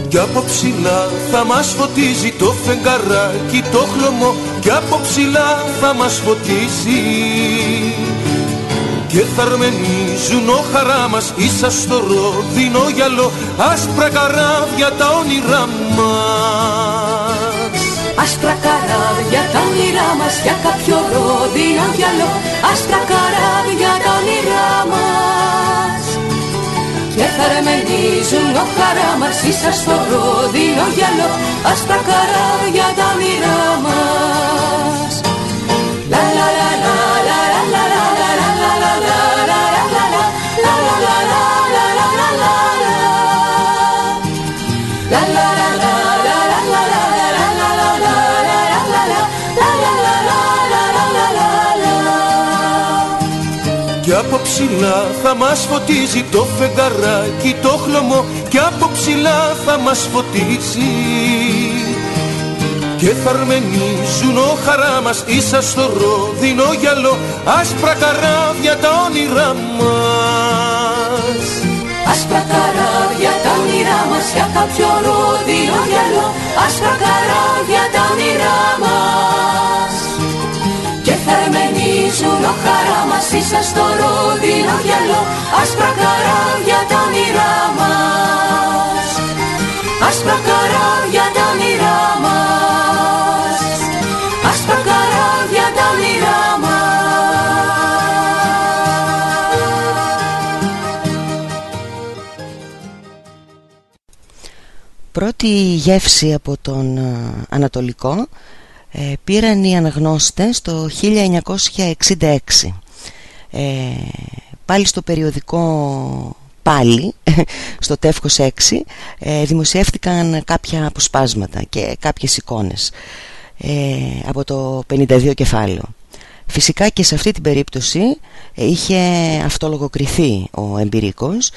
[SPEAKER 14] Κι από ψηλά θα μας φωτίζει το φεγγαράκι το χλωμό Κι από ψηλά θα μας φωτίζει και θα αρμενίζουν ο χαρά μας ίσα στο ρόδινο γυαλό άσπρα καράβια τα όνειρά μας
[SPEAKER 13] Άσπρα καράβια τα όνειρά μας για κάποιο ρόδινο γυαλό Άσπρα καράβια τα όνειρά μας. Και θα ρεμενίζουν ο χαρά μας ίσα στο ρόδινο γυαλό Άσπρα καράβια τα όνειρά μας. Λα λα λα λα λα
[SPEAKER 14] ψηλά θα μας φωτίζει το φεγγαράκι το χλωμό και από ψηλά θα μας φωτίζει. Και θα αρμενίζουν ο χαρά μας ίσα στο ρόδινο γυαλό άσπρα καράβια τα όνειρά μας.
[SPEAKER 13] Άσπρα καράβια τα όνειρά μας για κάποιο ρόδινο γυαλό Άσπρα καράβια τα όνειρά μας. Και θα ρεμενίζουν ο χαρά μας ίσα στο ρόδινο γυαλό Άσπρα καράβια τα όνειρά μας. Άσπρα καράβια τα όνειρά μας. Άσπρα καράβια τα όνειρά μας.
[SPEAKER 1] Πρώτη γεύση από τον ε, Ανατολικό ε, πήραν οι αναγνώστες το 1966 ε, πάλι στο περιοδικό πάλι [laughs] στο τεύχος 6 ε, δημοσιεύτηκαν κάποια αποσπάσματα και κάποιες εικόνες ε, από το 52 κεφάλαιο Φυσικά και σε αυτή την περίπτωση είχε αυτολογοκριθεί ο εμπειρίκος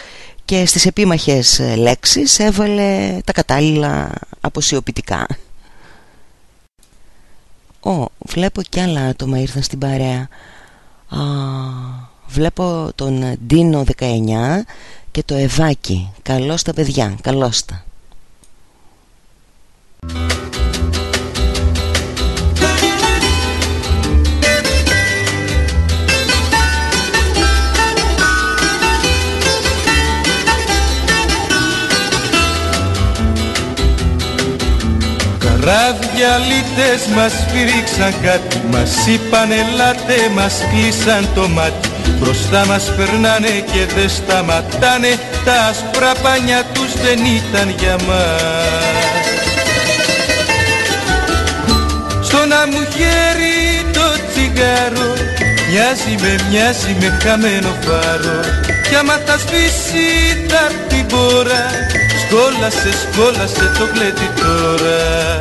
[SPEAKER 1] και στις επίμαχες λέξεις έβαλε τα κατάλληλα αποσιοποιητικά. Ω, βλέπω κι άλλα άτομα ήρθαν στην παρέα. Α, βλέπω τον Ντίνο 19 και το Ευάκι. Καλώς τα παιδιά, καλώς τα.
[SPEAKER 15] Ραδιαλίτες μας φυρίξαν κάτι Μας είπαν ελάτε μας κλείσαν το μάτι. Μπροστά μας περνάνε και δεν σταματάνε Τα άσπρα πανιά τους δεν ήταν για μας. Στο να μου χέρι το τσιγάρο Μοιάζει με, μοιάζει με χαμένο φάρο Κι άμα θα σβήσει τα την πόρα Σκόλασε, σκόλασε το κλέτη τώρα.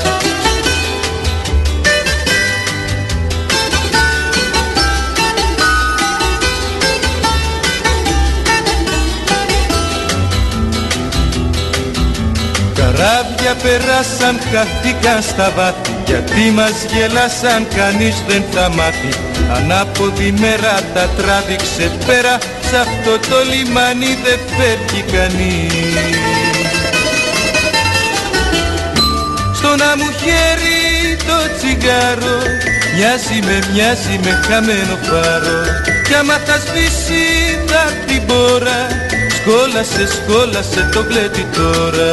[SPEAKER 15] Καράβια περάσαν, χαθήκαν στα βάθη. Γιατί μας γελάσαν, κανείς δεν θα μάθει. Ανάποδη μέρα τα τράβηξε πέρα Σ' αυτό το λιμάνι δεν φεύγει κανείς. Στο να μου χέρι το τσιγάρο Μοιάζει με, μοιάζει με χαμένο φάρο. Κι άμα θα σβήσει θα την πόρα Σκόλασε, σκόλασε το κλέτη τώρα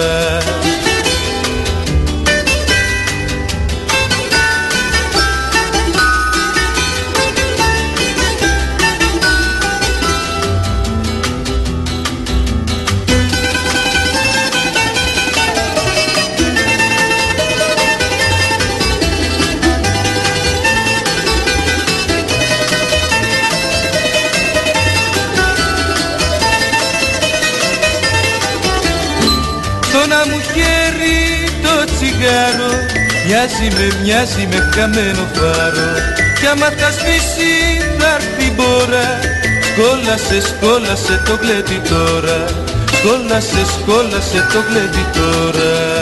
[SPEAKER 15] Μοιάζει με, μοιάζει με χαμένο φάρο. Κι άμα θα σβήσει θα έρθει μπόρα. Σκόλασες, σκόλασε το γλέντι τώρα. Σκόλασες, σκόλασε το γλέντι τώρα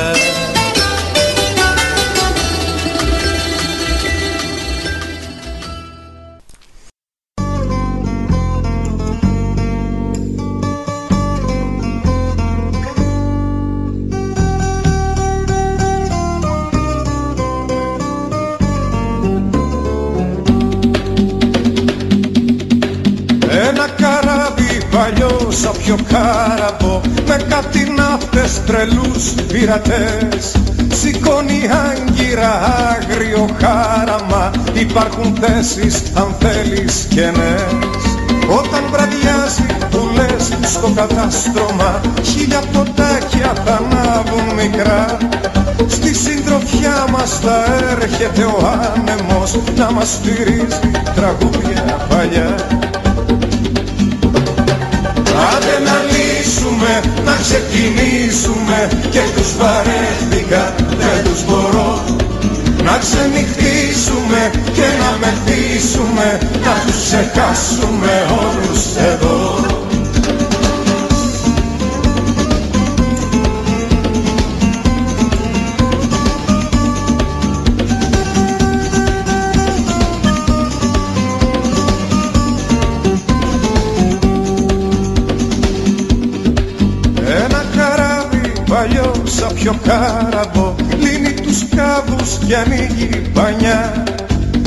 [SPEAKER 16] τρελούς πειρατές. Σηκώνει άγκυρα άγριο χάραμα. Υπάρχουν θέσεις αν θέλεις κενές. Όταν βραδιάζει που λες στο κατάστρωμα. Χίλια ποτάκια θα ανάβουν μικρά. Στη συντροφιά μας θα έρχεται ο άνεμος. Να μας στηρίζει τραγούδια παλιά λύσουμε, να ξεκινήσουμε και τους βαρέθηκα, δεν τους μπορώ. Να ξενυχτήσουμε και να μεθύσουμε, να τους ξεχάσουμε όλους εδώ πιο κάραβο Λύνει τους κάβους και ανοίγει πανιά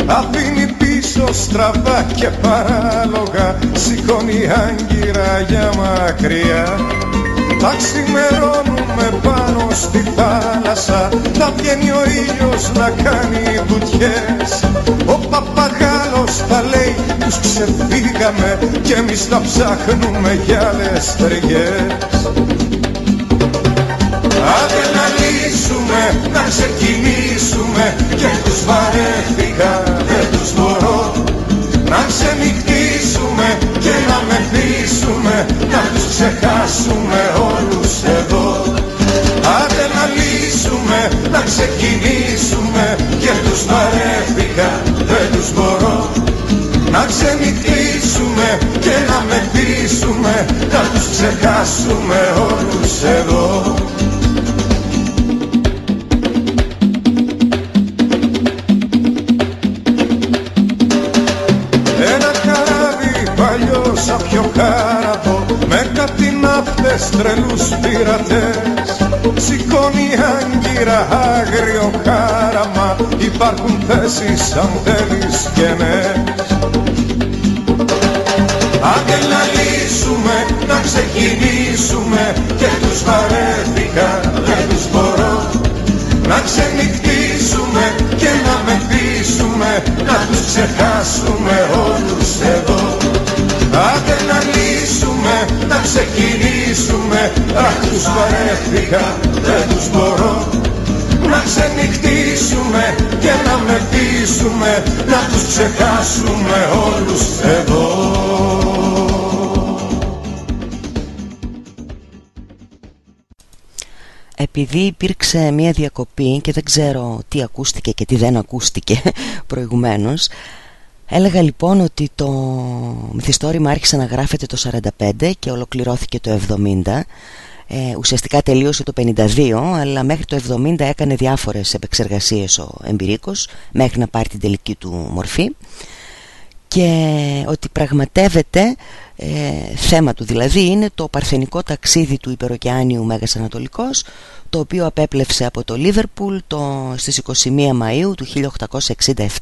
[SPEAKER 16] Αφήνει πίσω στραβά και παράλογα Σηκώνει άγκυρα για μακριά. Θα ξημερώνουμε πάνω στη θάλασσα Θα βγαίνει ο ήλιος να κάνει βουτιές. Ο παπαγάλος θα λέει τους ξεφύγαμε Και εμείς θα ψάχνουμε για άλλες ταιριές Άντε να λύσουμε ξεκινήσουμε, να ξεκινήσουμε. Και τους βαρέθηκα, δεν τους μπορώ. Να ξενυχτήσουμε και να μεθύσουμε. Να τους ξεχάσουμε όλους εδώ. Άντε να λύσουμε, να ξεκινήσουμε. Και τους βαρέθηκα, δεν τους μπορώ. Να ξενυχτήσουμε και να μεθύσουμε. Να τους ξεχάσουμε όλους εδώ τρελούς πειρατές. Σηκώνει άγκυρα άγριο χάραμα. Υπάρχουν θέσεις αν θέλεις και ναι Άντε να λύσουμε, να ξεκινήσουμε. Και τους βαρέθηκα, δεν τους μπορώ. Να ξενυχτήσουμε και να μεθύσουμε. Να τους ξεχάσουμε όλους εδώ. Άντε να λύσουμε, να ξεκινήσουμε. Αχ τους βαρέθηκα, δεν τους μπορώ να ξενυχτήσουμε και να μεθύσουμε να τους ξεχάσουμε όλους εδώ.
[SPEAKER 1] Επειδή υπήρξε μία διακοπή και δεν ξέρω τι ακούστηκε και τι δεν ακούστηκε [laughs] προηγουμένως Έλεγα λοιπόν ότι το μυθιστόρημα άρχισε να γράφεται το 45 και ολοκληρώθηκε το 70 ε, ουσιαστικά τελείωσε το 52 αλλά μέχρι το 70 έκανε διάφορες επεξεργασίες ο Εμπειρίκος μέχρι να πάρει την τελική του μορφή. Και ότι πραγματεύεται ε, θέμα του δηλαδή είναι το παρθενικό ταξίδι του υπεροκεάνιου Μέγας Ανατολικός το οποίο απέπλευσε από το Λίβερπουλ το, στις 21 Μαΐου του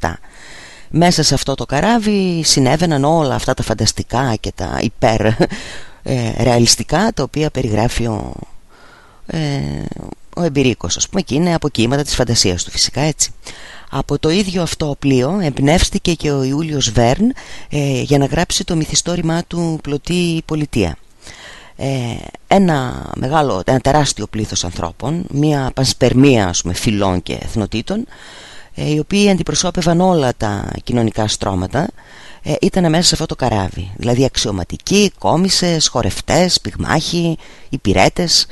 [SPEAKER 1] 1867 μέσα σε αυτό το καράβι συνέβαιναν όλα αυτά τα φανταστικά και τα υπερ ε, ρεαλιστικά τα οποία περιγράφει ο, ε, ο Εμπειρίκος ας πούμε και είναι από κύματα της φαντασίας του φυσικά έτσι από το ίδιο αυτό πλοίο εμπνεύστηκε και ο Ιούλιος Βέρν ε, για να γράψει το μυθιστόρημά του «Πλωτή πολιτεία». Ε, ένα μεγάλο, ένα τεράστιο πλήθος ανθρώπων, μια πανσπερμία ας πούμε, φυλών και εθνοτήτων, ε, οι οποίοι αντιπροσώπευαν όλα τα κοινωνικά στρώματα, ε, ήταν μέσα σε αυτό το καράβι. Δηλαδή αξιωματικοί, κόμισες, χορευτές, πυγμάχοι, υπηρέτες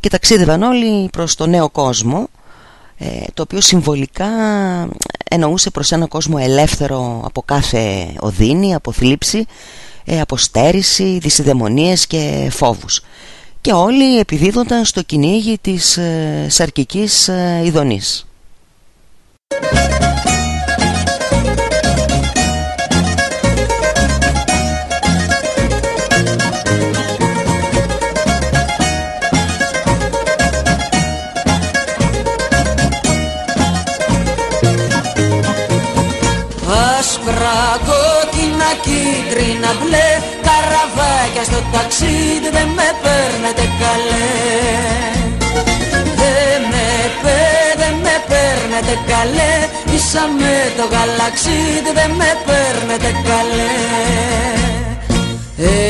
[SPEAKER 1] και ταξίδευαν όλοι προς το νέο κόσμο ε, το οποίο συμβολικά εννοούσε προς ένα κόσμο ελεύθερο από κάθε οδύνη, από θλίψη, ε, από στέρηση, δυσιδαιμονίες και φόβους. Και όλοι επιδίδονταν στο κυνήγι της ε, σαρκικής ειδονής.
[SPEAKER 13] Κίτρινα μπλε Καραβάκια στο ταξίδι δεν με παίρνετε καλέ παίρνετε καλέ. Ίσα με το γαλαξίδι δεν με παίρνετε καλέ.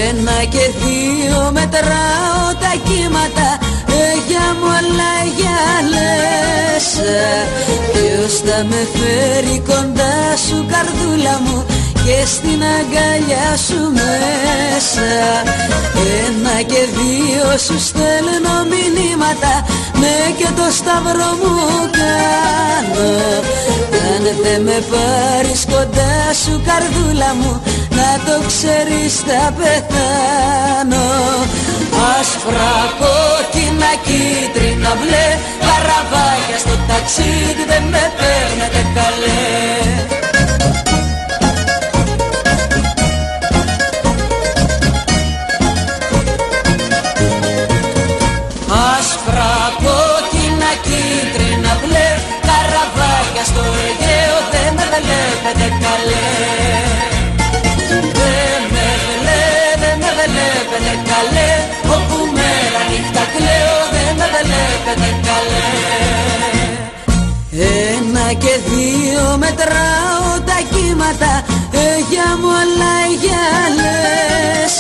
[SPEAKER 13] Ένα και δύο μετράω τα κύματα. Για μου αλλά για λες. Ποιος θα με φέρει κοντά σου καρδούλα μου και στην αγκαλιά σου μέσα. Ένα και δύο σου στέλνω μηνύματα Ναι και το σταυρό μου κάνω Αν δεν με πάρεις κοντά σου καρδούλα μου Να το ξέρεις θα πεθάνω. Άσπρα, κόκκινα, κίτρινα, μπλε Καραβάκια στο ταξίδι δεν με παίρνετε καλέ καλέ. Δεν με βλέ, δεν με βλέπετε καλέ. Όπου μέρα νύχτα κλαίω δεν με βλέπετε καλέ. Ένα και δύο μετράω τα κύματα. Ε, για μου αλλά για λες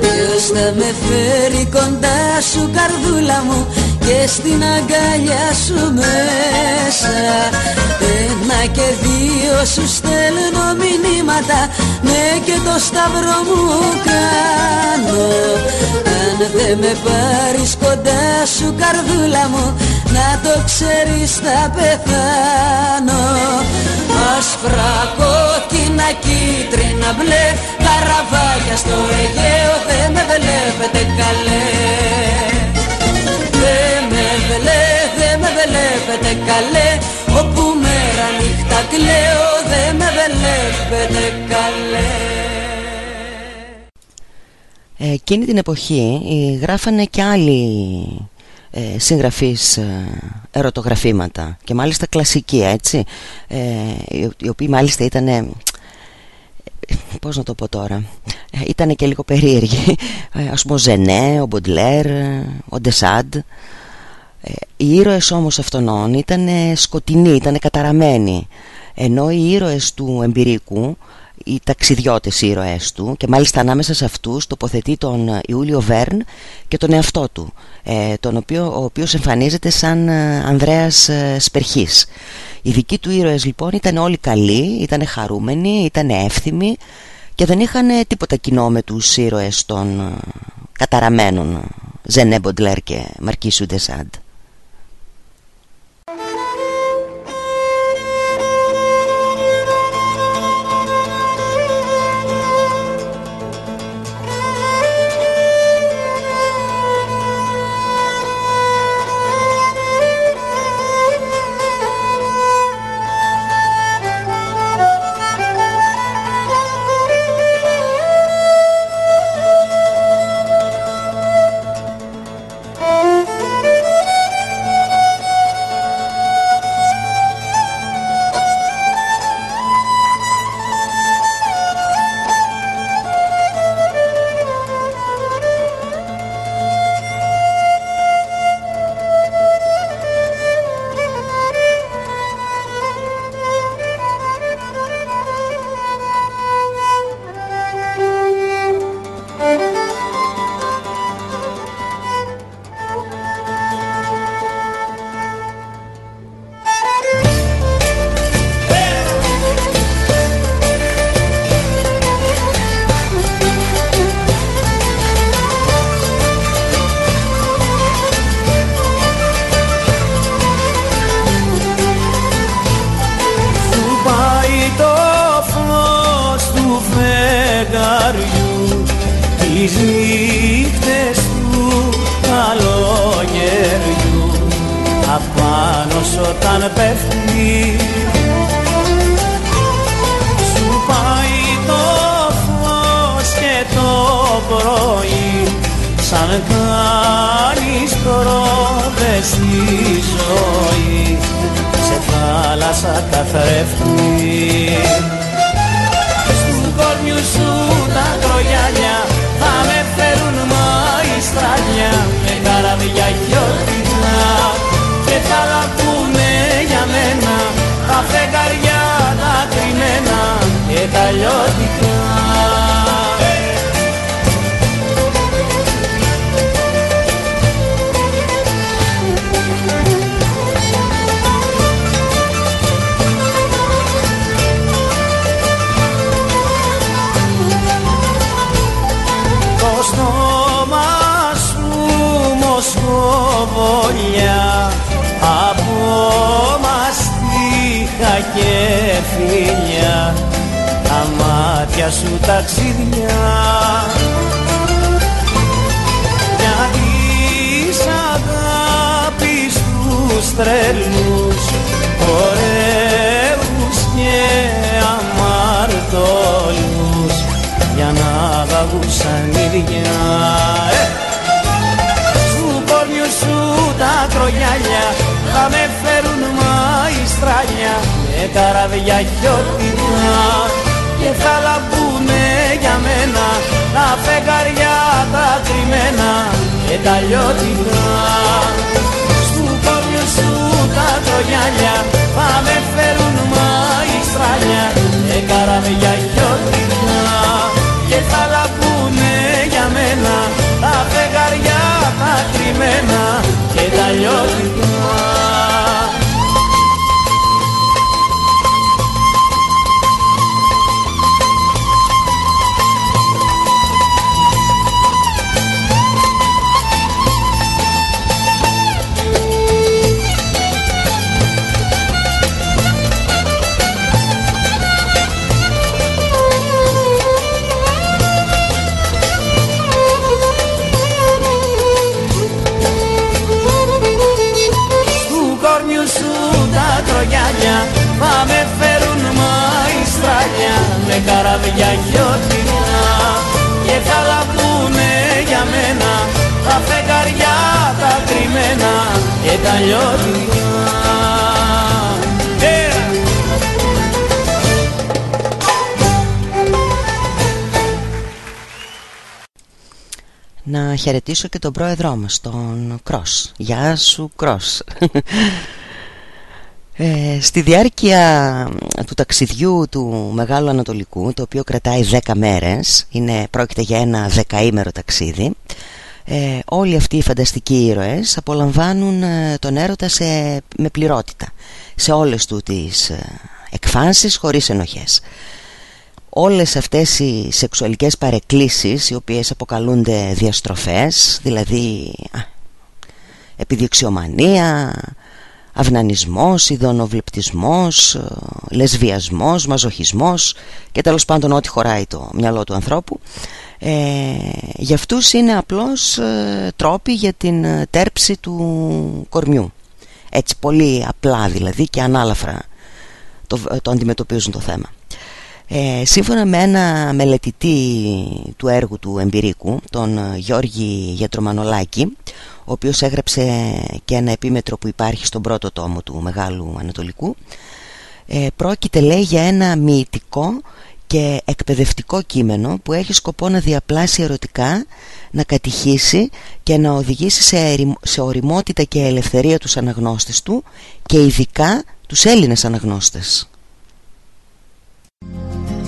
[SPEAKER 13] Ποιος θα με φέρει κοντά σου καρδούλα μου
[SPEAKER 17] και στην αγκαλιά σου μέσα Ένα και δύο σου στέλνω μηνύματα Ναι και το σταυρό μου κάνω. Αν δεν με πάρεις κοντά σου καρδούλα μου Να το ξέρεις θα πεθάνω. Άσπρα κόκκινα κίτρινα μπλε Καραβάκια στο Αιγαίο δεν με βλέπετε καλέ. Δεν με βλέ, δεν με βλέπετε καλέ Όπου μέρα νύχτα κλαίω δεν με βλέπετε καλές.
[SPEAKER 18] Εκείνη την εποχή γράφανε και άλλοι ε, συγγραφείς ε, ερωτογραφήματα και μάλιστα κλασική έτσι ε, οι οποίοι μάλιστα ήταν ε, πώς να το πω τώρα ε, ήταν και λίγο περίεργοι. Ε, ας πούμε ο Ζενέ, ο Μποντλέρ, ο Ντεσάντ. Οι ήρωες όμως αυτών ήταν σκοτεινοί, ήταν καταραμένοι ενώ οι ήρωες του εμπειρικού οι ταξιδιώτες ήρωές του και μάλιστα ανάμεσα σε αυτούς τοποθετεί τον Ιούλιο Βέρν και τον εαυτό του ε, τον οποίο, ο οποίος εμφανίζεται σαν ε, Ανδρέας ε, Σπερχής. Οι δικοί του ήρωες λοιπόν ήταν όλοι καλοί, ήταν χαρούμενοι, ήταν εύθυμοι και δεν είχαν τίποτα κοινό με τους ήρωες των καταραμένων Ζενέ Μποντλέρ και Μαρκίσου Ντεσάντ γυαλιά θα με φέρουν μαϊστράλια με καραβιά χιωτινά και θα λαμπούνε για μένα τα φεγγαριά τα κρυμμένα και τα λιωτικά Στου κόμπιου σου τα τρογιάλια θα με φέρουν μαϊστράλια με καραβιά χιωτινά και θα λαμπούνε για μένα τα φεγγαριά τα κρυμμένα Señor και θα λαμπούνε για μένα τα φεγγαριά τα κρυμμένα και τα λιώτικα
[SPEAKER 1] Να χαιρετήσω και τον πρόεδρό μας, τον Κρός. Γεια σου Κρός. Ε, στη διάρκεια του ταξιδιού του Μεγάλου Ανατολικού, το οποίο κρατάει 10 μέρες, είναι, πρόκειται για ένα δεκαήμερο ταξίδι, ε, όλοι αυτοί οι φανταστικοί ήρωες απολαμβάνουν ε, τον έρωτα σε, με πληρότητα, σε όλες του τις ε, εκφάνσεις χωρίς ενοχές. Όλες αυτές οι σεξουαλικές παρεκκλήσεις, οι οποίες αποκαλούνται διαστροφές, δηλαδή α, επιδειξιομανία, αυνανισμός, ειδωνοβλεπτισμός, ε, λεσβιασμός, μαζοχισμός και τέλος πάντων ό,τι χωράει το μυαλό του ανθρώπου. Ε, για αυτούς είναι απλώς ε, τρόποι για την ε, τέρψη του κορμιού. Έτσι πολύ απλά δηλαδή και ανάλαφρα το, το αντιμετωπίζουν το θέμα ε, σύμφωνα με ένα μελετητή του έργου του εμπειρίκου τον Γιώργη Γιατρομανολάκη ο οποίος έγραψε και ένα επίμετρο που υπάρχει στον πρώτο τόμο του Μεγάλου Ανατολικού ε, πρόκειται λέει για ένα μυητικό και εκπαιδευτικό κείμενο που έχει σκοπό να διαπλάσει ερωτικά, να κατηχήσει και να οδηγήσει σε, σε οριμότητα και ελευθερία τους αναγνώστες του και ειδικά τους Έλληνες αναγνώστες. Thank you.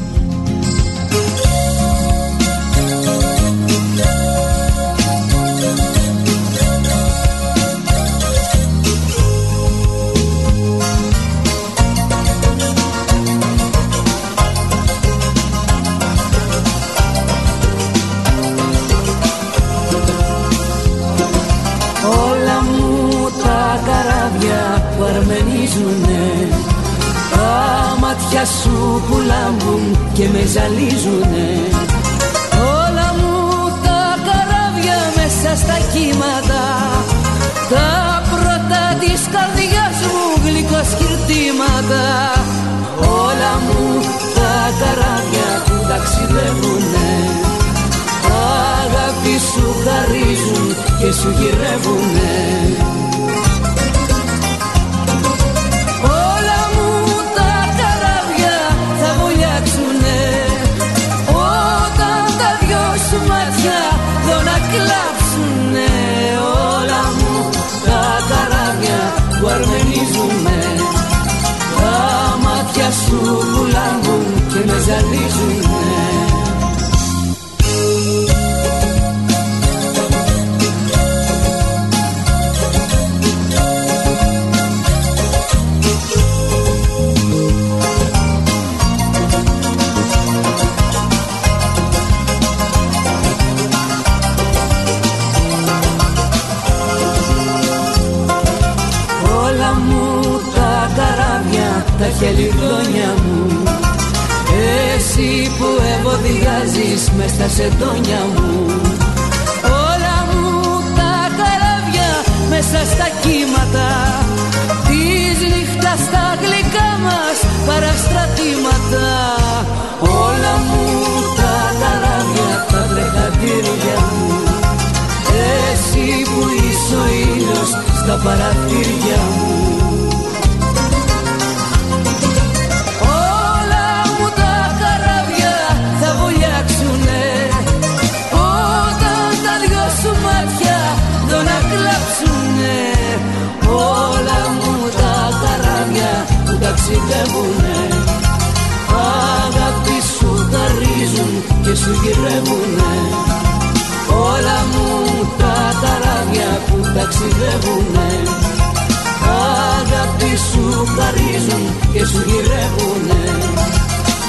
[SPEAKER 3] Σου που λάμπουν και με ζαλίζουνε. Όλα μου τα καράβια μέσα στα κύματα. Τα πρώτα της καρδιάς μου γλυκοσκυρτήματα Όλα μου τα καράβια που ταξιδεύουνε. Αγάπη σου χαρίζουν και σου γυρεύουνε χελιδόνια ευωδιάζεις μες ταξιδεύουνε Αγάπη σου χαρίζουν και σου γυρεύουνε.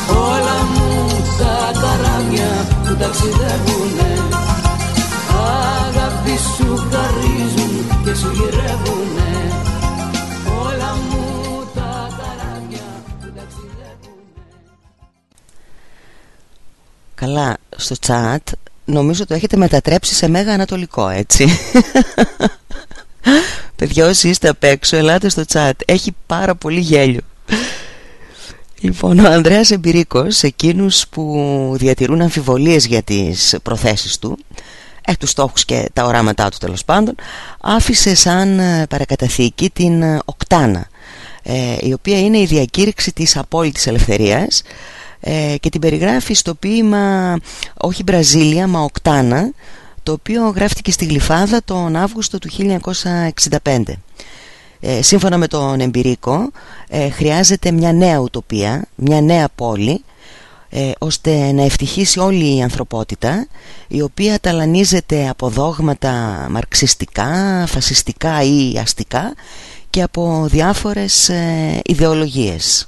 [SPEAKER 3] Όλα μου τα καράβια που ταξιδεύουνε. Αγάπη σου χαρίζουν και σου γυρεύουνε.
[SPEAKER 1] Καλά στο chat νομίζω το έχετε μετατρέψει σε μέγα ανατολικό έτσι [laughs] Παιδιά όσοι είστε απ' έξω ελάτε στο chat. Έχει πάρα πολύ γέλιο. Λοιπόν, ο Ανδρέας Εμπειρίκος, εκείνους που διατηρούν αμφιβολίες για τις προθέσεις του, ε, τους στόχους και τα οράματά του τέλος πάντων, άφησε σαν ε, παρακαταθήκη την ε, Οκτάνα, ε, η οποία είναι η διακήρυξη της απόλυτης ελευθερίας και την περιγράφει στο ποίημα όχι Μπραζίλια μα Οκτάνα, το οποίο γράφτηκε στη Γλυφάδα τον Αύγουστο του 1965. Ε, σύμφωνα με τον Εμπειρίκο ε, χρειάζεται μια νέα ουτοπία, μια νέα πόλη ε, ώστε να ευτυχήσει όλη η ανθρωπότητα η οποία ταλανίζεται από δόγματα μαρξιστικά, φασιστικά ή αστικά και από διάφορες ιδεολογίες.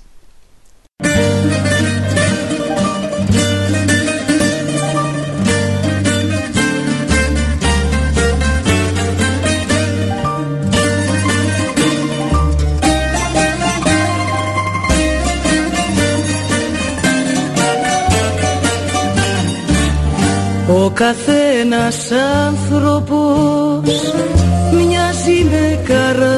[SPEAKER 3] Ο καθένας άνθρωπος μοιάζει με καράβι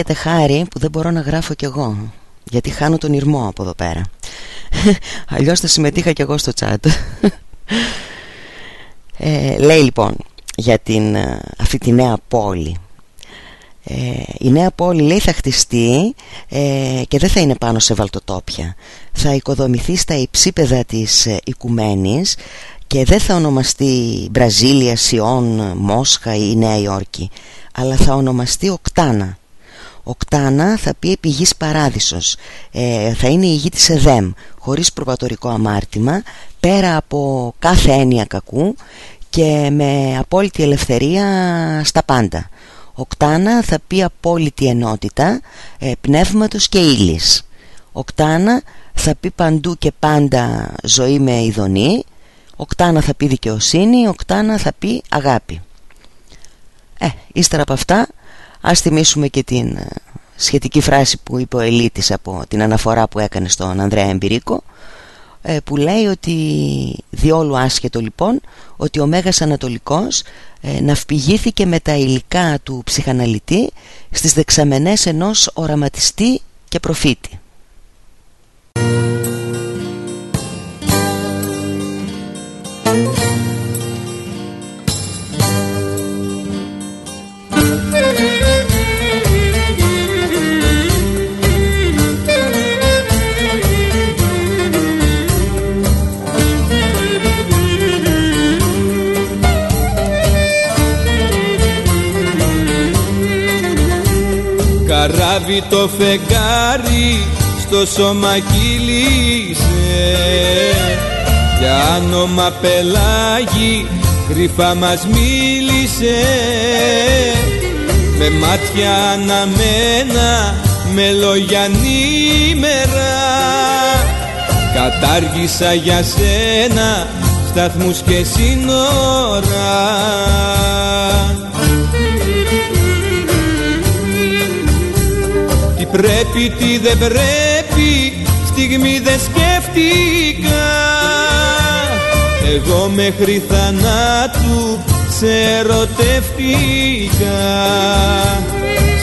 [SPEAKER 1] Έχετε χάρη που δεν μπορώ να γράφω κι εγώ Γιατί χάνω τον ήρμό από εδώ πέρα. [laughs] Αλλιώς θα συμμετείχα κι εγώ στο τσάτ [laughs] ε, Λέει λοιπόν για την, ε, αυτή τη νέα πόλη. Ε, η νέα πόλη λέει θα χτιστεί ε, και δεν θα είναι πάνω σε βαλτοτόπια. Θα οικοδομηθεί στα υψίπεδα της ε, οικουμένης και δεν θα ονομαστεί Μπραζίλια, Σιόν, Μόσχα ή Νέα Υόρκη αλλά θα ονομαστεί Οκτάνα Οκτάνα θα πει επιγής παράδεισος. Ε, Θα είναι η γη της Εδέμ Χωρίς προβατορικό αμάρτημα Πέρα από κάθε έννοια κακού Και με απόλυτη ελευθερία στα πάντα. Οκτάνα θα πει απόλυτη ενότητα ε, Πνεύματος και ύλης. Οκτάνα θα πει παντού και πάντα ζωή με ειδονή. Οκτάνα θα πει δικαιοσύνη Οκτάνα θα πει αγάπη. Ε, ύστερα από αυτά Ας θυμίσουμε και την ε, σχετική φράση που είπε ο Ελίτης από την αναφορά που έκανε στον Ανδρέα Εμπειρίκο ε, που λέει ότι διόλου άσχετο λοιπόν ότι ο Μέγας Ανατολικός ε, ναυπηγήθηκε με τα υλικά του ψυχαναλυτή στις δεξαμενές ενός οραματιστή και προφήτη.
[SPEAKER 12] Καράβι το φεγγάρι στο σώμα κύλησε. Για άνομα πελάγι κρυφά μας μίλησε. Με μάτια αναμένα με λόγια νήμερα. Κατάργησα για σένα σταθμούς και σύνορα πρέπει, τι δεν πρέπει Στιγμή δεν σκέφτηκα. Εγώ μέχρι θανάτου σε ερωτεύτηκα.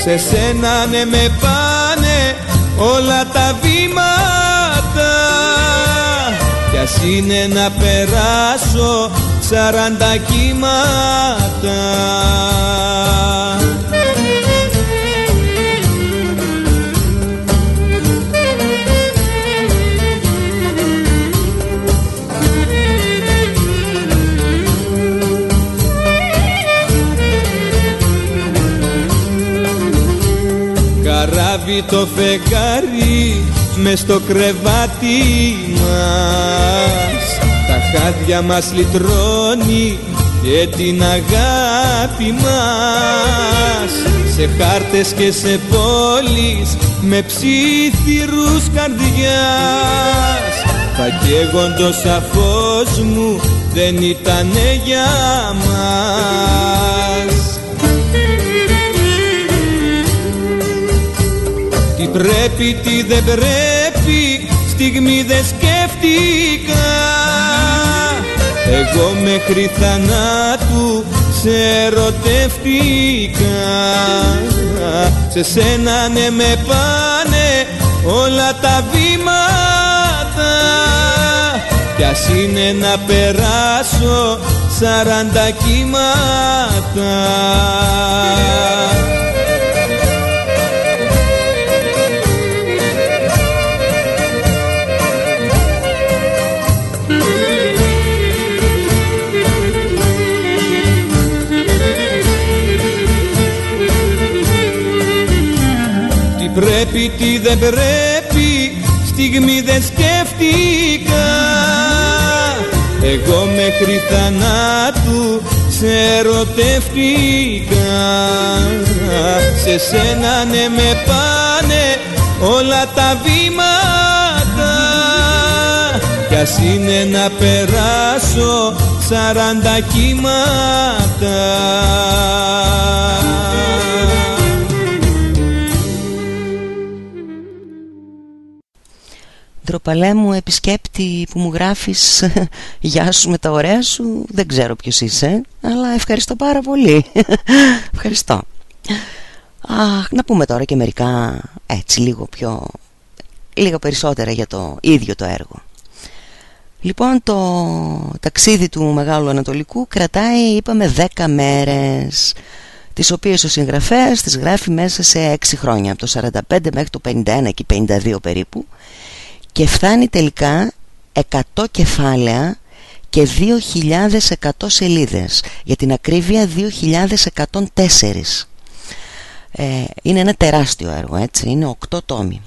[SPEAKER 12] Σε σένα ναι με πάνε όλα τα βήματα. Κι ας είναι να περάσω σαράντα κύματα το φεγγάρι μες στο κρεβάτι μας. Τα χάδια μας λυτρώνει και την αγάπη μας. Σε χάρτες και σε πόλεις με ψήθυρους καρδιάς. Θα καίγοντο αφός μου δεν ήτανε για μας πρέπει, τι δεν πρέπει Στιγμή δεν σκέφτηκα. Εγώ μέχρι θανάτου σε ερωτεύτηκα. Σε σένα ναι με πάνε όλα τα βήματα. Κι ας είναι να περάσω σαράντα κύματα πρέπει, τι δεν πρέπει Στιγμή δεν σκέφτηκα. Εγώ μέχρι θανάτου σε ερωτεύτηκα. Σε σένα ναι με πάνε όλα τα βήματα. Κι ας είναι να περάσω σαράντα κύματα
[SPEAKER 1] Τροπαλέ μου επισκέπτη που μου γράφεις [laughs] Γεια σου με τα ωραία σου Δεν ξέρω ποιος είσαι Αλλά ευχαριστώ πάρα πολύ. [laughs] Ευχαριστώ. Αχ, Να πούμε τώρα και μερικά Έτσι λίγο πιο Λίγο περισσότερα για το ίδιο το έργο. Λοιπόν το ταξίδι του Μεγάλου Ανατολικού Κρατάει είπαμε 10 μέρες τις οποίες ο συγγραφέας τις γράφει μέσα σε 6 χρόνια από το 45 μέχρι το 51 και 52 περίπου και φτάνει τελικά 100 κεφάλαια και 2.100 σελίδες. Για την ακρίβεια 2.104 ε, είναι ένα τεράστιο έργο έτσι είναι 8 τόμοι.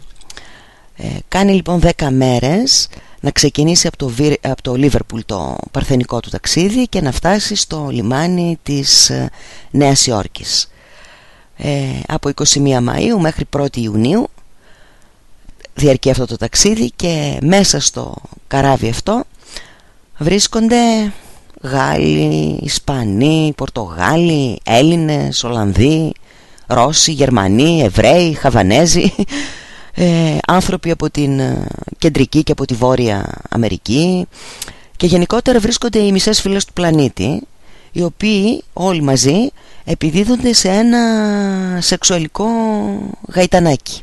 [SPEAKER 1] Ε, κάνει λοιπόν 10 μέρες να ξεκινήσει από το, από το Λίβερπουλ το παρθενικό του ταξίδι και να φτάσει στο λιμάνι της ε, Νέας Υόρκης. Ε, από 21 Μαΐου μέχρι 1η Ιουνίου διαρκεί αυτό το ταξίδι και μέσα στο καράβι αυτό βρίσκονται Γάλλοι, Ισπανοί, Πορτογάλοι, Έλληνες, Ολλανδοί, Ρώσοι, Γερμανοί, Εβραίοι, Χαβανέζοι ε, άνθρωποι από την ε, κεντρική και από τη βόρεια Αμερική και γενικότερα βρίσκονται οι μισές φυλές του πλανήτη οι οποίοι όλοι μαζί επιδίδονται σε ένα σεξουαλικό γαϊτανάκι.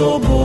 [SPEAKER 1] tobą.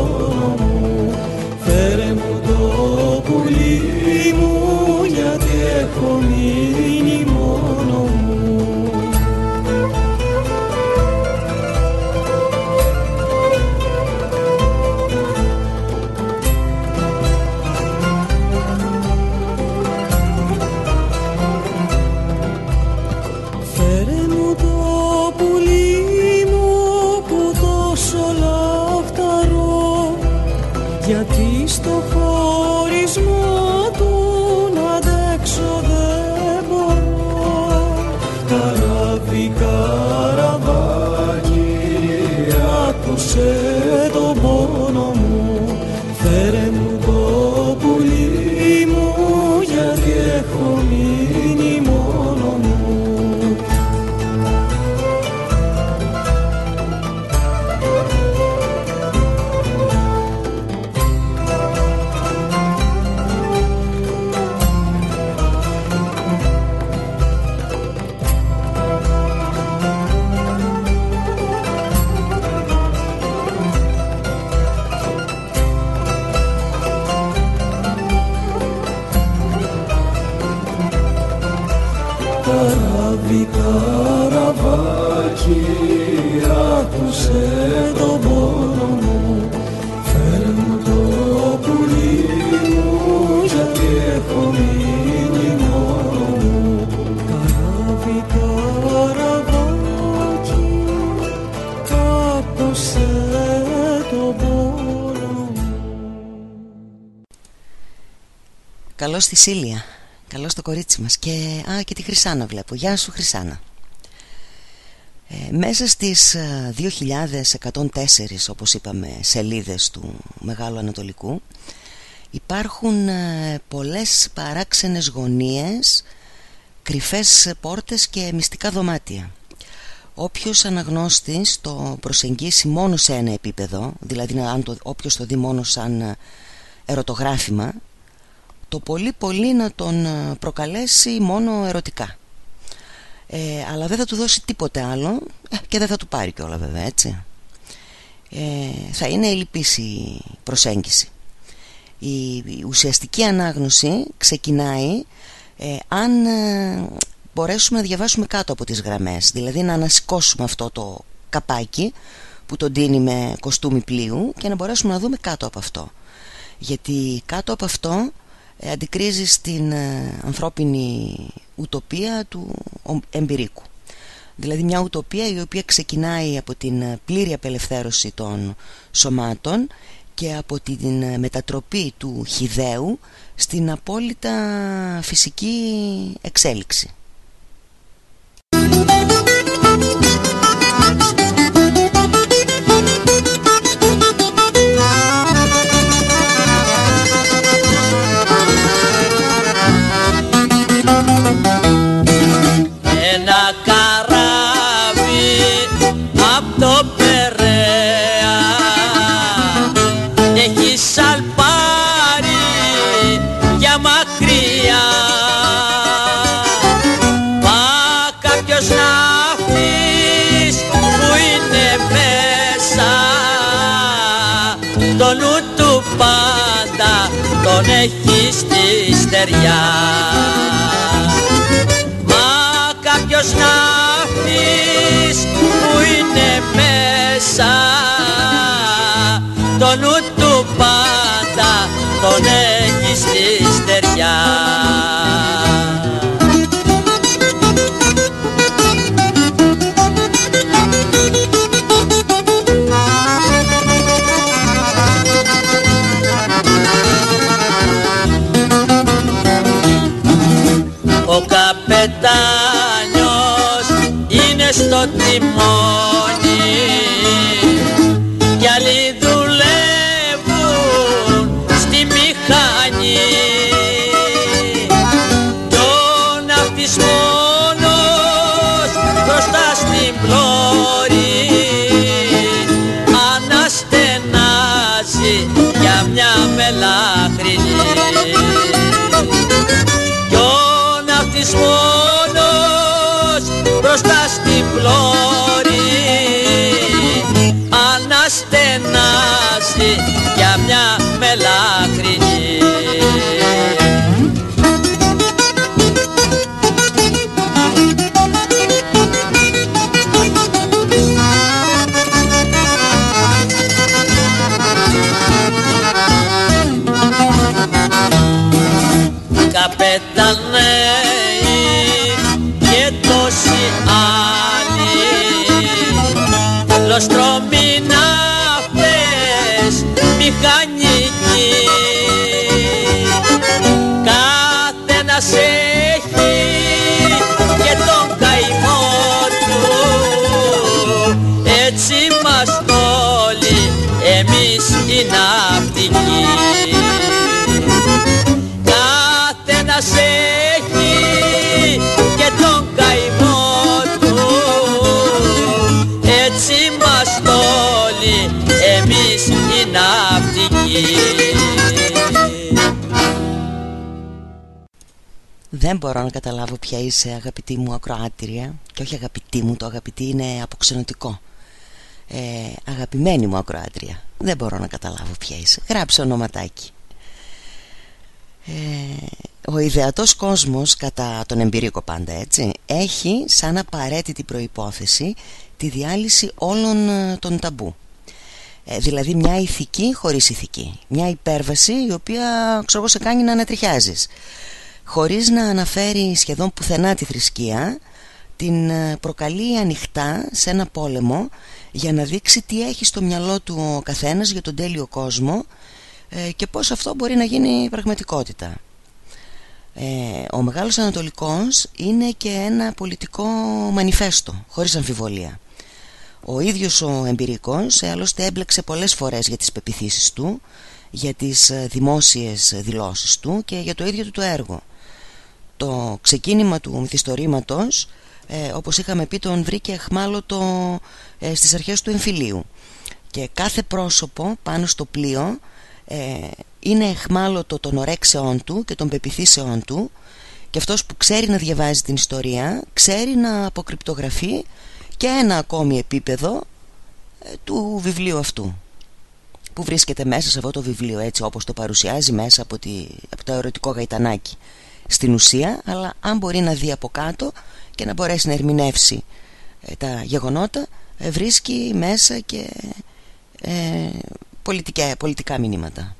[SPEAKER 1] Καλώς στη Σίλια. Καλώς το κορίτσι μας. Και, α, και τη Χρυσάνα βλέπω. Γεια σου Χρυσάνα. Ε, Μέσα στις 2104 όπως είπαμε σελίδες του Μεγάλου Ανατολικού Υπάρχουν ε, πολλές παράξενες γωνίες Κρυφές πόρτες και μυστικά δωμάτια. Όποιος αναγνώστης το προσεγγίσει μόνο σε ένα επίπεδο Δηλαδή αν το, όποιος το δει μόνο σαν ε, ερωτογράφημα το πολύ πολύ να τον ε, προκαλέσει μόνο ερωτικά. Ε, αλλά δεν θα του δώσει τίποτε άλλο ε, και δεν θα του πάρει κιόλα βέβαια έτσι. Ε, θα είναι ελλειπής η προσέγγιση. Η, ουσιαστική ανάγνωση ξεκινάει ε, αν μπορέσουμε να διαβάσουμε κάτω από τις γραμμές. Δηλαδή να ανασηκώσουμε αυτό το καπάκι που τον τίνει με κοστούμι πλοίου και να μπορέσουμε να δούμε κάτω από αυτό. Γιατί κάτω από αυτό ε, αντικρίζει στην ε, ανθρώπινη ουτοπία του εμπειρίκου δηλαδή μια ουτοπία η οποία ξεκινάει από την ε, πλήρη απελευθέρωση των σωμάτων και από την μετατροπή του χιδαίου στην απόλυτα φυσική εξέλιξη
[SPEAKER 19] στη στεριά Μα κάποιος ναύτης που είναι μέσα το νου του πάντα τον καπετάνιος είναι στο τιμόνι για μια μελάχρινη
[SPEAKER 1] Δεν μπορώ να καταλάβω ποια είσαι αγαπητή μου ακροάτρια. Και όχι αγαπητή μου, το αγαπητή είναι αποξενωτικό. Ε, Αγαπημένη μου ακροάτρια. Δεν μπορώ να καταλάβω ποια είσαι. Γράψε ονοματάκι. Ε, Ο ιδεατός κόσμος κατά τον εμπειρίκο πάντα έτσι Έχει σαν απαραίτητη προϋπόθεση τη διάλυση όλων ε, των ταμπού. Ε, Δηλαδή μια ηθική χωρίς ηθική. Μια υπέρβαση η οποία ξέρω, σε κάνει να ανατριχιάζεις χωρίς να αναφέρει σχεδόν πουθενά τη θρησκεία την ε, προκαλεί ανοιχτά σε ένα πόλεμο για να δείξει τι έχει στο μυαλό του ο καθένας για τον τέλειο κόσμο ε, και πώς αυτό μπορεί να γίνει πραγματικότητα. Ε, ο Μεγάλος Ανατολικός είναι και ένα πολιτικό μανιφέστο, χωρίς αμφιβολία. Ο ίδιος ο εμπειρικός άλλωστε έμπλεξε πολλές φορές για τις πεπιθήσεις του, για τις δημόσιες δηλώσεις του και για το ίδιο του το έργο το ξεκίνημα του μυθιστορήματος ε, όπως είχαμε πει τον βρήκε εχμάλωτο ε, στις αρχές του εμφυλίου. Και κάθε πρόσωπο πάνω στο πλοίο ε, είναι εχμάλωτο των ορέξεών του και των πεπιθήσεών του. Και αυτός που ξέρει να διαβάζει την ιστορία ξέρει να αποκρυπτογραφεί και ένα ακόμη επίπεδο ε, του βιβλίου αυτού που βρίσκεται μέσα σε αυτό το βιβλίο έτσι όπως το παρουσιάζει μέσα από, τη, από το ερωτικό γαϊτανάκι στην ουσία αλλά αν μπορεί να δει από κάτω και να μπορέσει να ερμηνεύσει ε, τα γεγονότα ε, βρίσκει μέσα και ε, πολιτικά, πολιτικά μηνύματα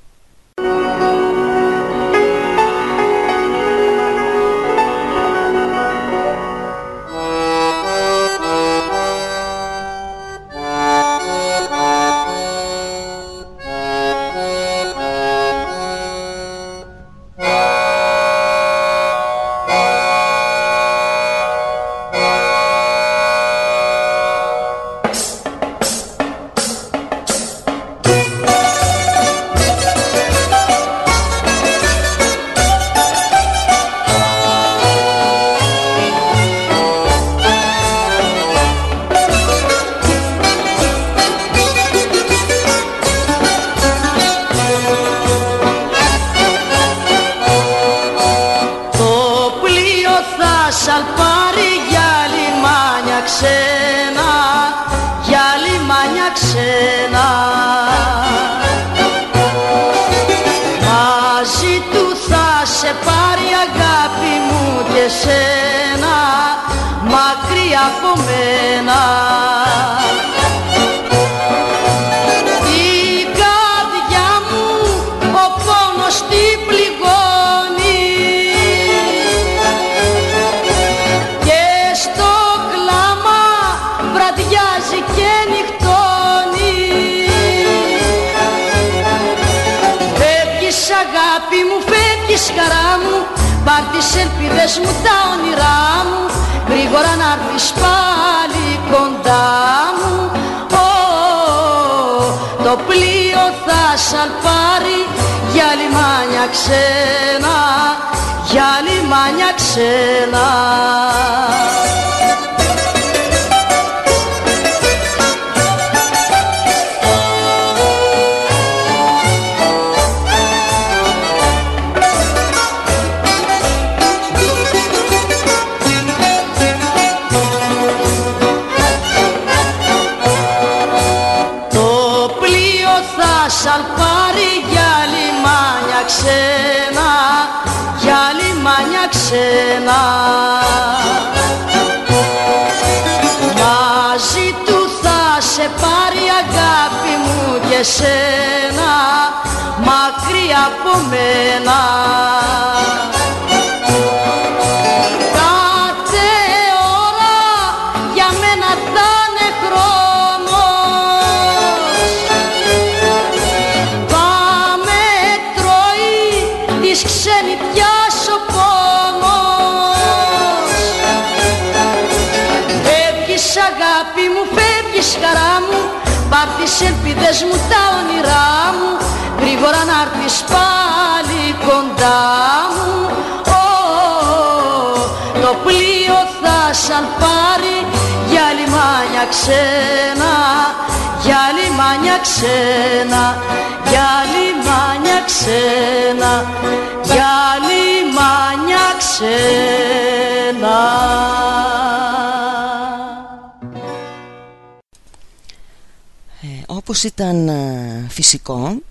[SPEAKER 1] όπως ήταν ε, φυσικό,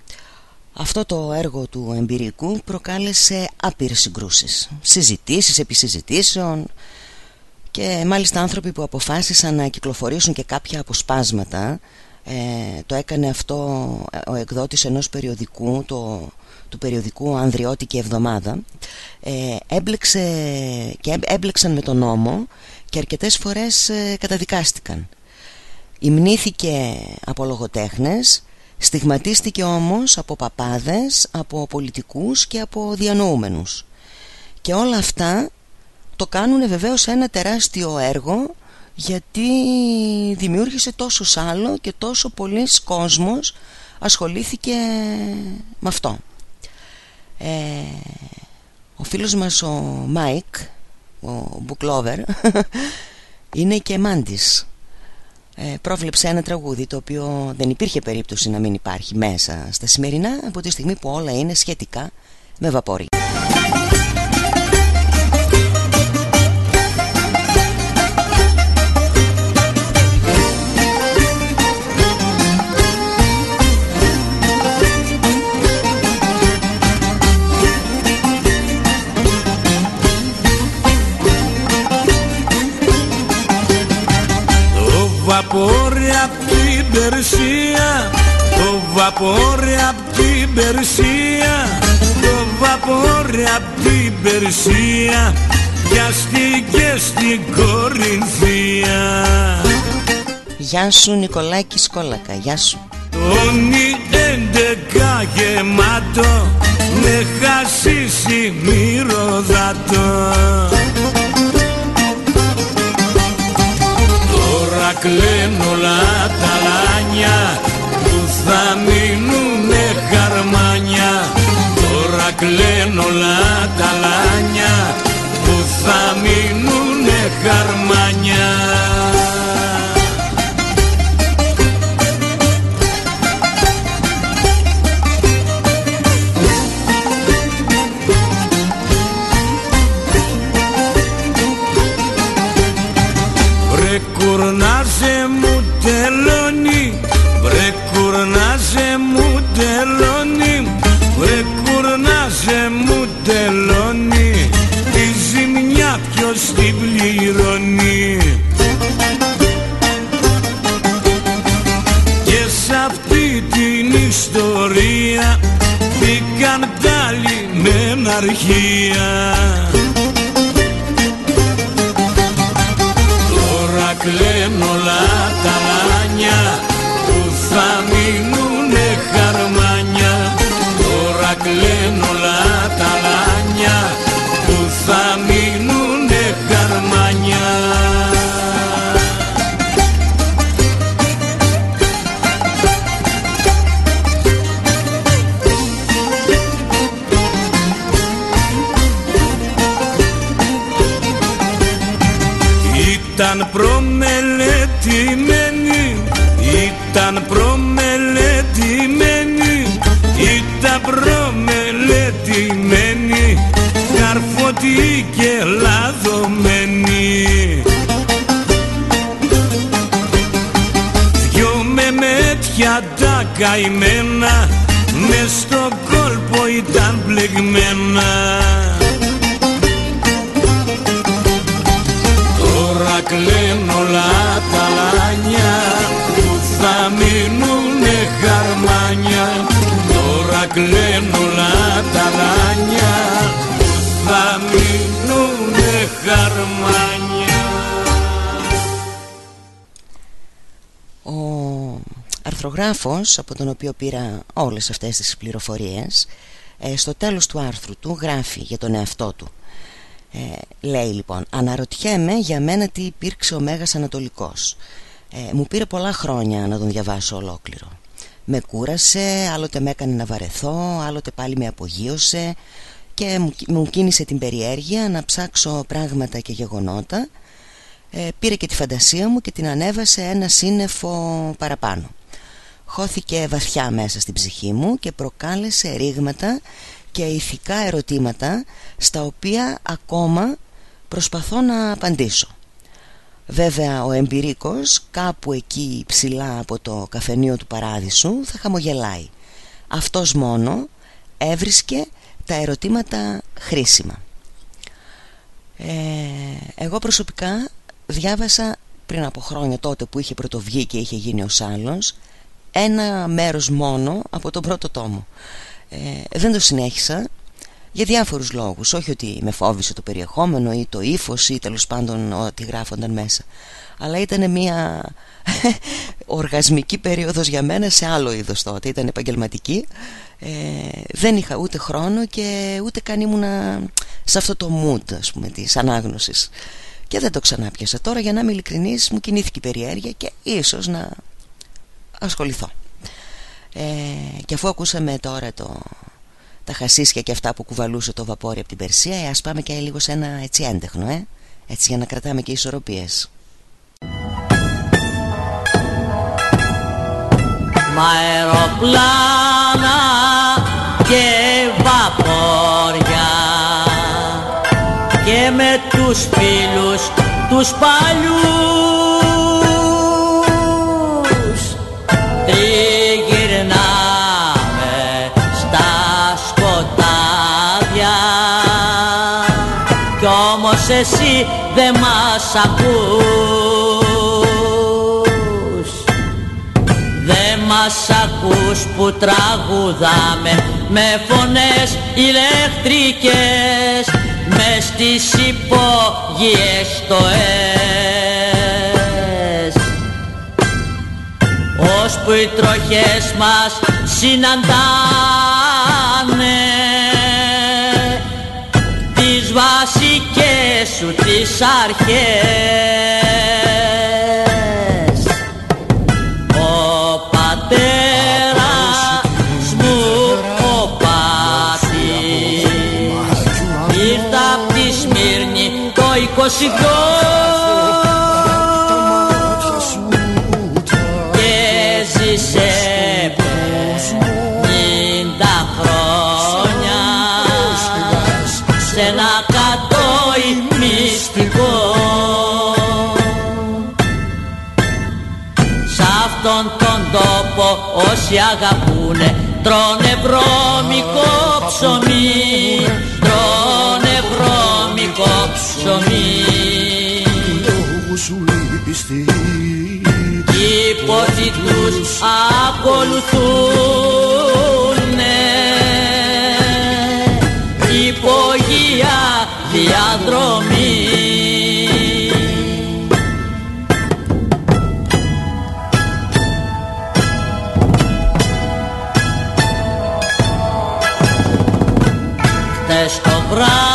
[SPEAKER 1] αυτό το έργο του εμπειρικού προκάλεσε άπειρες συγκρούσεις. Συζητήσεις επί συζητήσεων και μάλιστα άνθρωποι που αποφάσισαν να κυκλοφορήσουν και κάποια αποσπάσματα ε, το έκανε αυτό ο εκδότης ενός περιοδικού το, του περιοδικού Ανδριώτικη Εβδομάδα ε, έμπλεξε, και έμπλεξαν με τον νόμο και αρκετές φορές ε, καταδικάστηκαν Υμνήθηκε από λογοτέχνες, στιγματίστηκε όμως από παπάδες, από πολιτικούς και από διανοούμενους. Και όλα αυτά το κάνουν βεβαίως ένα τεράστιο έργο γιατί δημιούργησε τόσο σάλο και τόσο πολύς κόσμος ασχολήθηκε με αυτό. Ε, ο φίλος μας ο Μάικ, ο Μπουκλόβερ, [laughs] είναι και μάντης ε, πρόβλεψε ένα τραγούδι το οποίο δεν υπήρχε περίπτωση να μην υπάρχει μέσα στα σημερινά από τη στιγμή που όλα είναι σχετικά με βαπόρι.
[SPEAKER 20] Βαπόρι απ' την Περσία Το βαπόρι απ' την Περσία Το βαπόρι απ' την Περσία Πιαστήκε στην Κορινθία
[SPEAKER 1] Γεια σου Νικολάκη Σκόλακα, γεια σου.
[SPEAKER 20] Τόνι έντεκα γεμάτο με χασίσι μυρωδάτο Τώρα κλαίνω όλα τα λάνια που θα μείνουνε χαρμάνια. Τώρα κλαίνω όλα τα λάνια που θα μείνουνε χαρμάνια αρχεία καρφωτή και λαδωμένη. Δυο με μέτια τα καημένα, μες στο κόλπο ήταν πλεγμένα. Τώρα κλαίνουν όλα τα λάνια που θα μείνουνε χαρμάνια Τώρα κλαίνουν όλα τα λάνια που θα μείνουνε χαρμάνια.
[SPEAKER 1] Ο αρθρογράφος από τον οποίο πήρα όλες αυτές τις πληροφορίες ε, στο τέλος του άρθρου του γράφει για τον εαυτό του. Ε, λέει λοιπόν Αναρωτιέμαι για μένα τι υπήρξε ο Μέγας Ανατολικός. Ε, Μου πήρε πολλά χρόνια να τον διαβάσω ολόκληρο. Με κούρασε, άλλοτε με έκανε να βαρεθώ Άλλοτε πάλι με απογείωσε Και μου, μου κίνησε την περιέργεια να ψάξω πράγματα και γεγονότα ε, Πήρε και τη φαντασία μου και την ανέβασε ένα σύννεφο παραπάνω Χώθηκε βαθιά μέσα στην ψυχή μου και προκάλεσε ρήγματα και ηθικά ερωτήματα στα οποία ακόμα προσπαθώ να απαντήσω. Βέβαια ο εμπειρίκος κάπου εκεί ψηλά από το καφενείο του παράδεισου θα χαμογελάει. Αυτός μόνο έβρισκε τα ερωτήματα χρήσιμα. Ε, εγώ προσωπικά διάβασα πριν από χρόνια τότε που είχε πρωτοβγεί και είχε γίνει ο Σάλλος ένα μέρος μόνο από τον πρώτο τόμο. Ε, δεν το συνέχισα για διάφορους λόγους. Όχι ότι με φόβησε το περιεχόμενο ή το ύφος ή τέλος πάντων ό,τι γράφονταν μέσα. Αλλά ήταν μια [laughs] οργασμική περίοδος για μένα σε άλλο είδος τότε. Ήταν επαγγελματική ε, δεν είχα ούτε χρόνο και ούτε καν ήμουνα σε αυτό το mood ας πούμε της ανάγνωσης. Και δεν το ξανάπιασα. Τώρα για να είμαι ειλικρινής μου κινήθηκε η περιέργεια και ίσως να ασχοληθώ. Ε, και αφού ακούσαμε τώρα το, τα χασίσια και αυτά που κουβαλούσε το βαπόρι από την Περσία ε, ας πάμε και λίγο σε ένα έτσι έντεχνο ε; έτσι για να κρατάμε και ισορροπίες.
[SPEAKER 19] Μα αεροπλάνα και βαπόρια. Και με τους φίλους τους παλιούς τριγυρνάμε στα σκοτάδια. Κι όμως εσύ δεν μας ακούς μας ακούς που τραγουδάμε με φωνές ηλεκτρικές μες στις υπόγειες στοές. Ώσπου οι τροχές μας συναντάνε τις βασικές σου τις αρχές τόπο όσοι αγαπούνε τρώνε βρώμικο ψωμί. τρώνε βρώμικο ψωμί. Ψωμί
[SPEAKER 20] Λόγους σου λυπηστή
[SPEAKER 19] Κι οι πόθοι habrá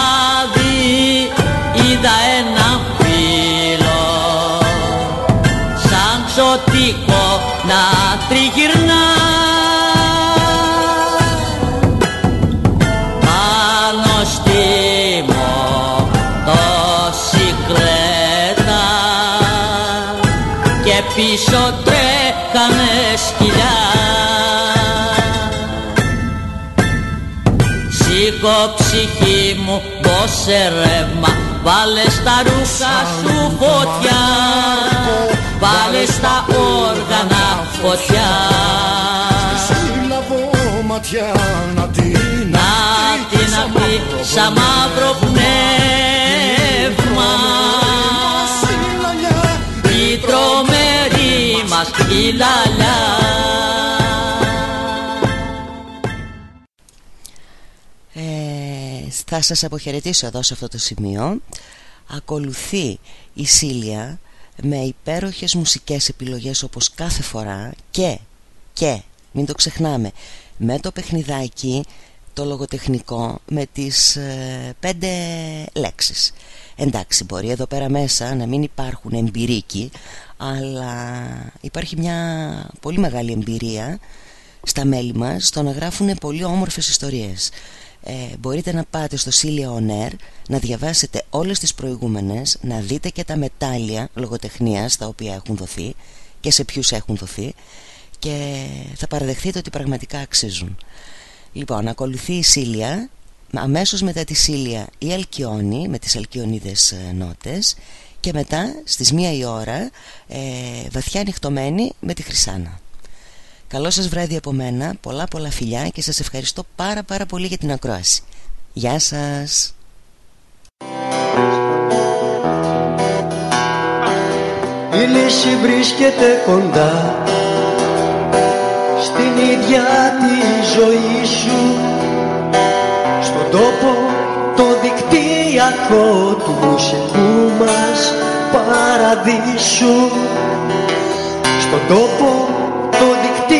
[SPEAKER 19] δώσε ρεύμα. Βάλε στα ρούχα σου φωτιά. Βάλε στα όργανα φωτιά.
[SPEAKER 20] Σύλλαβω ματιά να την
[SPEAKER 19] Να την αχθεί σαν μαύρο πνεύμα. Η τρομερή μας η λαλιά
[SPEAKER 1] θα σας αποχαιρετήσω εδώ σε αυτό το σημείο. Ακολουθεί η Σίλια με υπέροχες μουσικές επιλογές όπως κάθε φορά και, και, μην το ξεχνάμε, με το παιχνιδάκι το λογοτεχνικό με τις ε, πέντε λέξεις. Εντάξει μπορεί εδώ πέρα μέσα να μην υπάρχουν εμπειρίκοι αλλά υπάρχει μια πολύ μεγάλη εμπειρία στα μέλη μας στο να γράφουν πολύ όμορφες ιστορίες ε, μπορείτε να πάτε στο Celia On Air να διαβάσετε όλες τις προηγούμενες να δείτε και τα μετάλλια λογοτεχνίας τα οποία έχουν δοθεί και σε ποιους έχουν δοθεί και θα παραδεχτείτε ότι πραγματικά αξίζουν. Λοιπόν ακολουθεί η Σίλια αμέσως μετά τη Σίλια η Αλκιόνη με τις αλκιονίδες ε, νότες και μετά στις μία η ώρα ε, βαθιά νυχτωμένη με τη Χρυσάνα Καλό σας βράδυ από μένα, πολλά πολλά φιλιά και σας ευχαριστώ πάρα πάρα πολύ για την ακρόαση. Γεια σας!
[SPEAKER 21] Η λύση βρίσκεται κοντά Στην ίδια τη ζωή σου Στον τόπο το δικτυακό του μουσικού μας παραδείσου Στον τόπο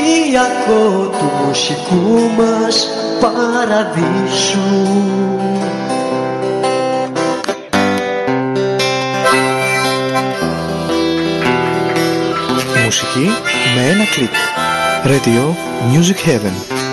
[SPEAKER 21] το δικτυακό του μουσικού μας παραδείσου
[SPEAKER 22] Μουσική με ένα κλικ. Radio Music Heaven.